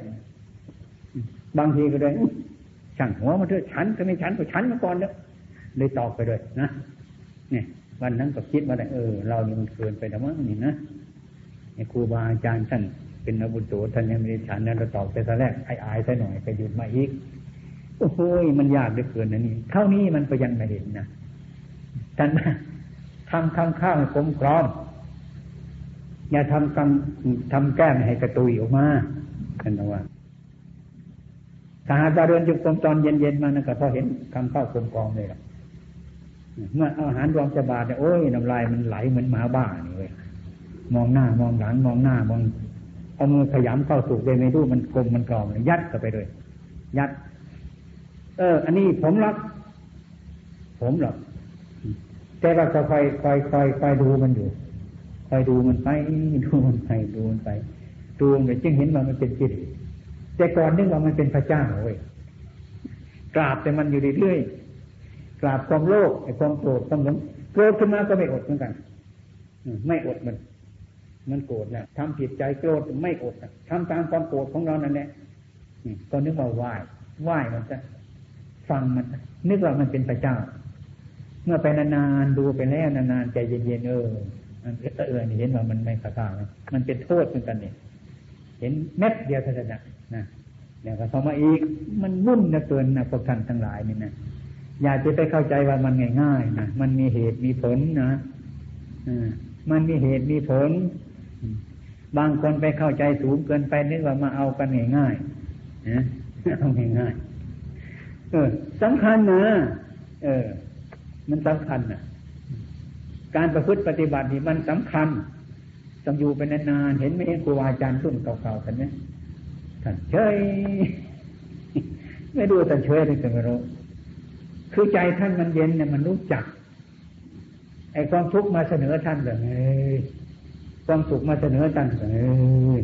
[SPEAKER 2] บางทีก็เลย ช่างหัวมาเถอะฉันก็ไม่ฉันก็ฉันมาก่อนเนอะเลยตอบไปเลยนะเนี่ยวันนั้นก็คิดว่าเออ เรานี่มันเกินไปแล้วมั้งนี่นะครูบาอาจารย์ท่านเป็นอบุตรท่านยังไม่ได้ฉันนั้นเราตอบไปซะแรกไอ้อายซะหน่อยไปหยุดมาอีกโอ้โหมันยากเหลือเกินนะนี่เท่านี้มันก็ยังไม่เห็นนะท่านทำคำข้าวให้กลมกรอมอย่าทำกำทำแก้มให้กระตุยออกมาท่านว่า ถ้าหากว่าเดินจุกรมตอนเย็นๆมานะก็พอเห็นคำข้าวกลมกอมเลยละเมื่ออาหารรวมจะบาดเนี่ยโอ้ยน้ำลายมันไหลเหมือนหมาบ้านี่เว้ยมองหน้ามองหลังมองหน้ามองเอามือขยำเข้าสู่เดไม่รู้มันกลมมันกรอมยัดเข้าไปเลย ยัด เออ อันนี้ผมรัก ผมหรอกแต่ว่าก็คอยคอยคอยคอยดูมันอยู่คอยดูมันไปดูมันไปดูมันไปดูมันไปจึงเห็นว่ามันเป็นจิต แต่ก่อนนึกว่ามันเป็นพระเจ้าเว้ยกราบแต่มันอยู่เรื่อยๆกราบความโลภไอ้ความโกรธความหลงโกรธขึ้นมาก็ไม่อดเหมือนกันไม่อดมัน มันโกรธเนี่ยทำผิดใจโกรธไม่อดทำตามความโกรธของเรานั่นแหละก็นึกว่าไหว้ไหว้มันจะฟังมันนึกว่ามันเป็นพระเจ้า เมื่อไปนานๆดูไปแล้วนานๆใจเย็นๆเออเออเห็นว่ามันไม่ขาดมันเป็นโทษเหมือนกันเนี่ย เห็นเม็ดเดียวเท่านั้นนะเดี๋ยวก็พอมาอีก มันวุ่นนะเกินนะพวกท่านทั้งหลายนี่นะอย่าจะไปเข้าใจว่ามันง่ายๆนะมันมีเหตุมีผลนะมันมีเหตุมีผล บางคนไปเข้าใจสูงเกินไปนึกว่ามาเอากันง่ายๆนะเอาง่ายๆเออสำคัญนะเออ มันสำคัญนะการประพฤติปฏิบัตินี่มันสำคัญ ต้องอยู่ไปนานๆ เห็นไหมครูอาจารย์รุ่นเก่าๆกันเนี่ยท่านเฉยไม่ดูท่านเฉยเลยแต่ไม่รู้คือใจท่านมันเย็นเนี่ยมันรู้จัก ไอ้ความทุกข์มาเสนอท่านเลยความสุขมาเสนอท่านเลย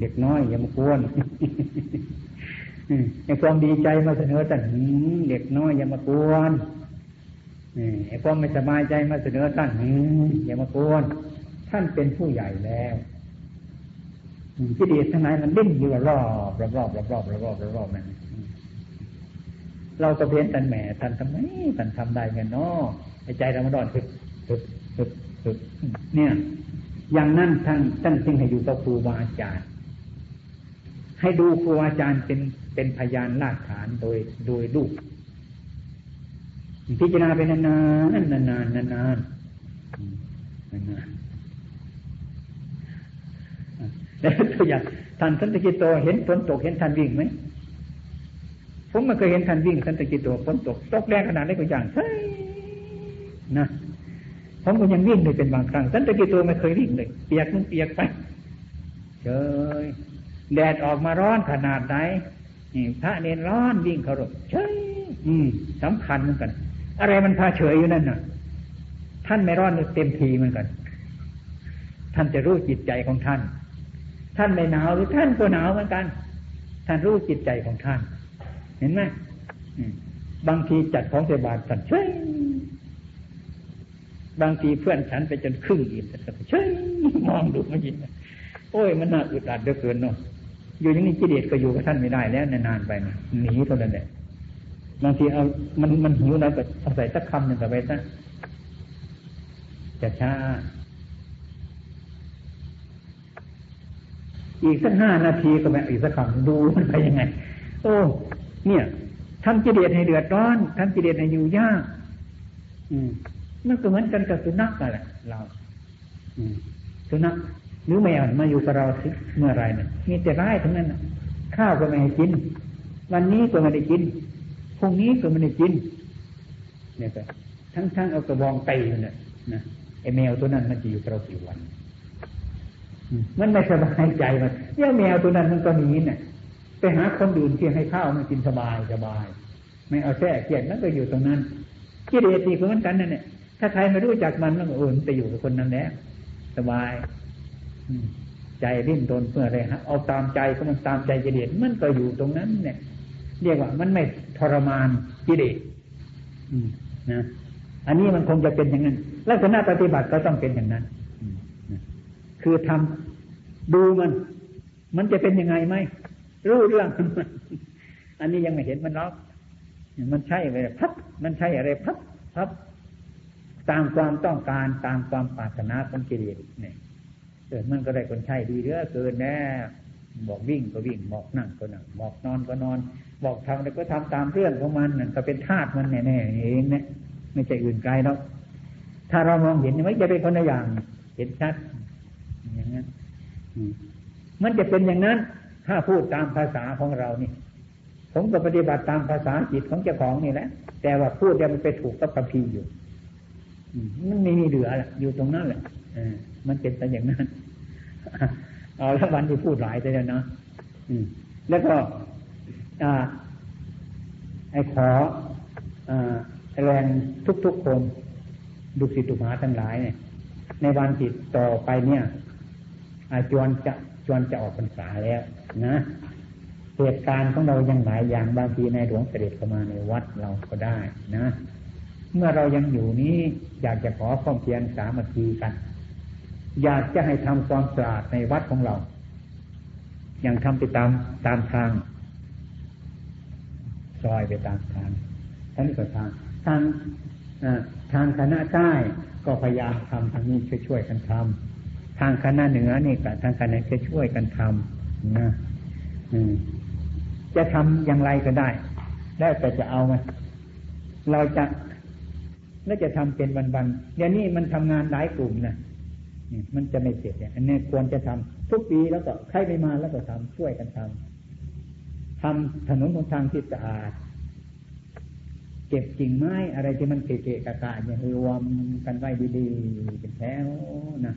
[SPEAKER 2] เด็กน้อยอย่ามากวนไอ้ความดีใจมาเสนอท่านเด็กน้อยอย่ามากวนไอ้ความไม่สบายใจมาเสนอท่านอย่ามากวน ท่านเป็นผู้ใหญ่แล้วกิเลสทั้งนั้นมันดิ้นอยู่รอบรอบรอบรอบรอบรอบรนั่นเราก็เพียนตันแหมท่านทำไมท่านทำได้เงเนาะใจเรามันร้อนคึกคึกคึกคึกเนี่ย อย่างนั้นท่านท่านจึงให้อยู่กับครูบาอาจารย์ ให้ดูครูอาจารย์เป็นเป็นพยานหลักฐานโดยโดยลูกพิจารณาไปนานๆนานๆนานๆนานๆ แล้วตัวอย่างท่านสันตกิโตเห็นฝนตกเห็นท่านวิ่งไหมผมไม่เคยเห็นท่านวิ่งสันตกิโตฝนตกตกแรงขนาดนี้ก็อย่างใช่นะผมก็ยังวิ่งเลยเป็นบางครั้งสันตกิโตไม่เคยวิ่งเลยเปียกมันเปียกไปเฉยแดดออกมาร้อนขนาดไหนนี่พระเนรร้อนวิ่งเขารบเฉยอืมสำคัญเหมือนกัน อะไรมันพาเฉยอยู่นั่นน่ะ ท่านไม่ร้อนเต็มทีเหมือนกัน ท่านจะรู้จิตใจของท่าน ท่านไม่หนาวหรือท่านก็หนาวเหมือนกัน ท่านรู้จิตใจของท่าน เห็นไหม
[SPEAKER 1] บางทีจัดของใส่บาตรสันเฉยบางทีเพื่อนฉันไปจนครึ่งอิ่มแต่เฉยมองดูไมันยินโอ้ยมันน่าอึดอัดเหลือเกินเนาะอยู่อย่างนี้กิเลสก็อยู่กับท่านไม่ได้แล้วนานๆไปนะหนีเท่านั้นแหละบางทีเอามันมันหิวนะก็เอาใส่สักคำหนึ่งกับไปซะจะช้า อีกสักห้านาทีก็ไม่อีกสักคำดูมันไปยังไง โอ้ เนี่ยทำกิเลสให้เดือดร้อนทำกิเลสให้อยู่ยาก อืมมันก็เหมือนกันกับสุนัขนั่นแหละเรา อืมสุนัขหรือแมวมาอยู่กับเราสิเมื่อไรเนี่ยมีแต่ร้ายทั้งนั้นข้าวก็ไม่ให้กิน วันนี้ก็ไม่ได้กินพรุ่งนี้ก็ไม่ได้กิน เนี่ยก็ทั้งทั้งเอากระบองตีเนี่ยนะไอแมวตัวนั้นมันจะอยู่กับเรากี่วัน มันไม่สบายใจมันเนี่ยแมวตัวนั้นมันก็หนีเนี่ยไปหาคนอื่นที่ให้ข้าวมันกินสบายสบาย ไม่เอาแท้เกียดนั่นก็อยู่ตรงนั้นกิเลสตีเหมือนกันนั่นเนี่ยถ้าใครไม่รู้จักมันมันก็เออไปอยู่กับคนนั้นแล้วสบายใจดิ้นรนเพื่ออะไรฮะเอาตามใจก็มันตามใจกิเลสมันก็อยู่ตรงนั้น เนี่ย เรียกว่ามันไม่ทรมานกิเลสนะอันนี้มันคงจะเป็นอย่างนั้นลักษณะปฏิบัติก็ต้องเป็นอย่างนั้น คือทำดูมัน มันจะเป็นยังไงไหมรู้เรื่องมันอันนี้ยังไม่เห็นมันหรอกมันใช่อะไรพับมันใช่อะไรพับพับตามความต้องการตามความปรารถนาของกิเลสเนี่ยเกิดมันก็ได้คนใช่ดีเรือเกินแน่บอกวิ่งก็วิ่งบอกนั่งก็นั่งบอกนอนก็นอน บอกทำอะไรก็ทำตามเรื่องของมันนั่นก็เป็นธาตุมันแน่ๆเองเนี่ยไม่ใช่อื่นไกลหรอกถ้าเรามองเห็นไม่จะเป็นคนละอย่าง เห็นชัด มันจะเป็นอย่างนั้น ถ้าพูดตามภาษาของเรานี่ ผมก็ปฏิบัติตามภาษาจิตของเจ้าของนี่แหละ แต่ว่าพูดเดี๋ยวมันไปถูกกับพระพีอยู่มันไม่มีเหลือละอยู่ตรงนั้นแหละมันเป็นไปอย่างนั้น เอาแล้ววันที่พูดหลายเลยนะแล้วก็ไอ้ขอแรงทุกๆคนดุสิตุมาทั้งหลายเนี่ย ในวันติดต่อไปเนี่ย จวนจะจวนจะออกพรรษาแล้วนะเหตุการณ์ของเรายังหลายอย่างบางทีในหลวงเสด็จเข้ามาในวัดเราก็ได้นะ เมื่อเรายังอยู่นี้อยากจะขอความเพียรสามัคคีกัน อยากจะให้ทำความสะอาดในวัดของเรา อย่างทำไปตามตามทางซอยไปตามทางท่านนี้ก็ทางทางทางคณะใต้ก็พยายามทำทางนี้ช่วยๆกันทำ ทางคณะเหนือนี่กับทางคณะจะช่วยกันทำนะจะทำอย่างไรก็ได้ แล้วแต่จะเอามาเราจะแล้วจะทำเป็นวันๆเดี๋ยวนี้มันทำงานหลายกลุ่มนะมันจะไม่เสร็จเนี่ยอันนี้ควรจะทำทุกปีแล้วก็ใครไปมาแล้วก็ทำช่วยกันทำทำถนนของทางที่สะอาดเก็บกิ่งไม้อะไรที่มันเกะเกะกะกะเนี่ยรวมกันไว้ดีๆเป็นแถวนะ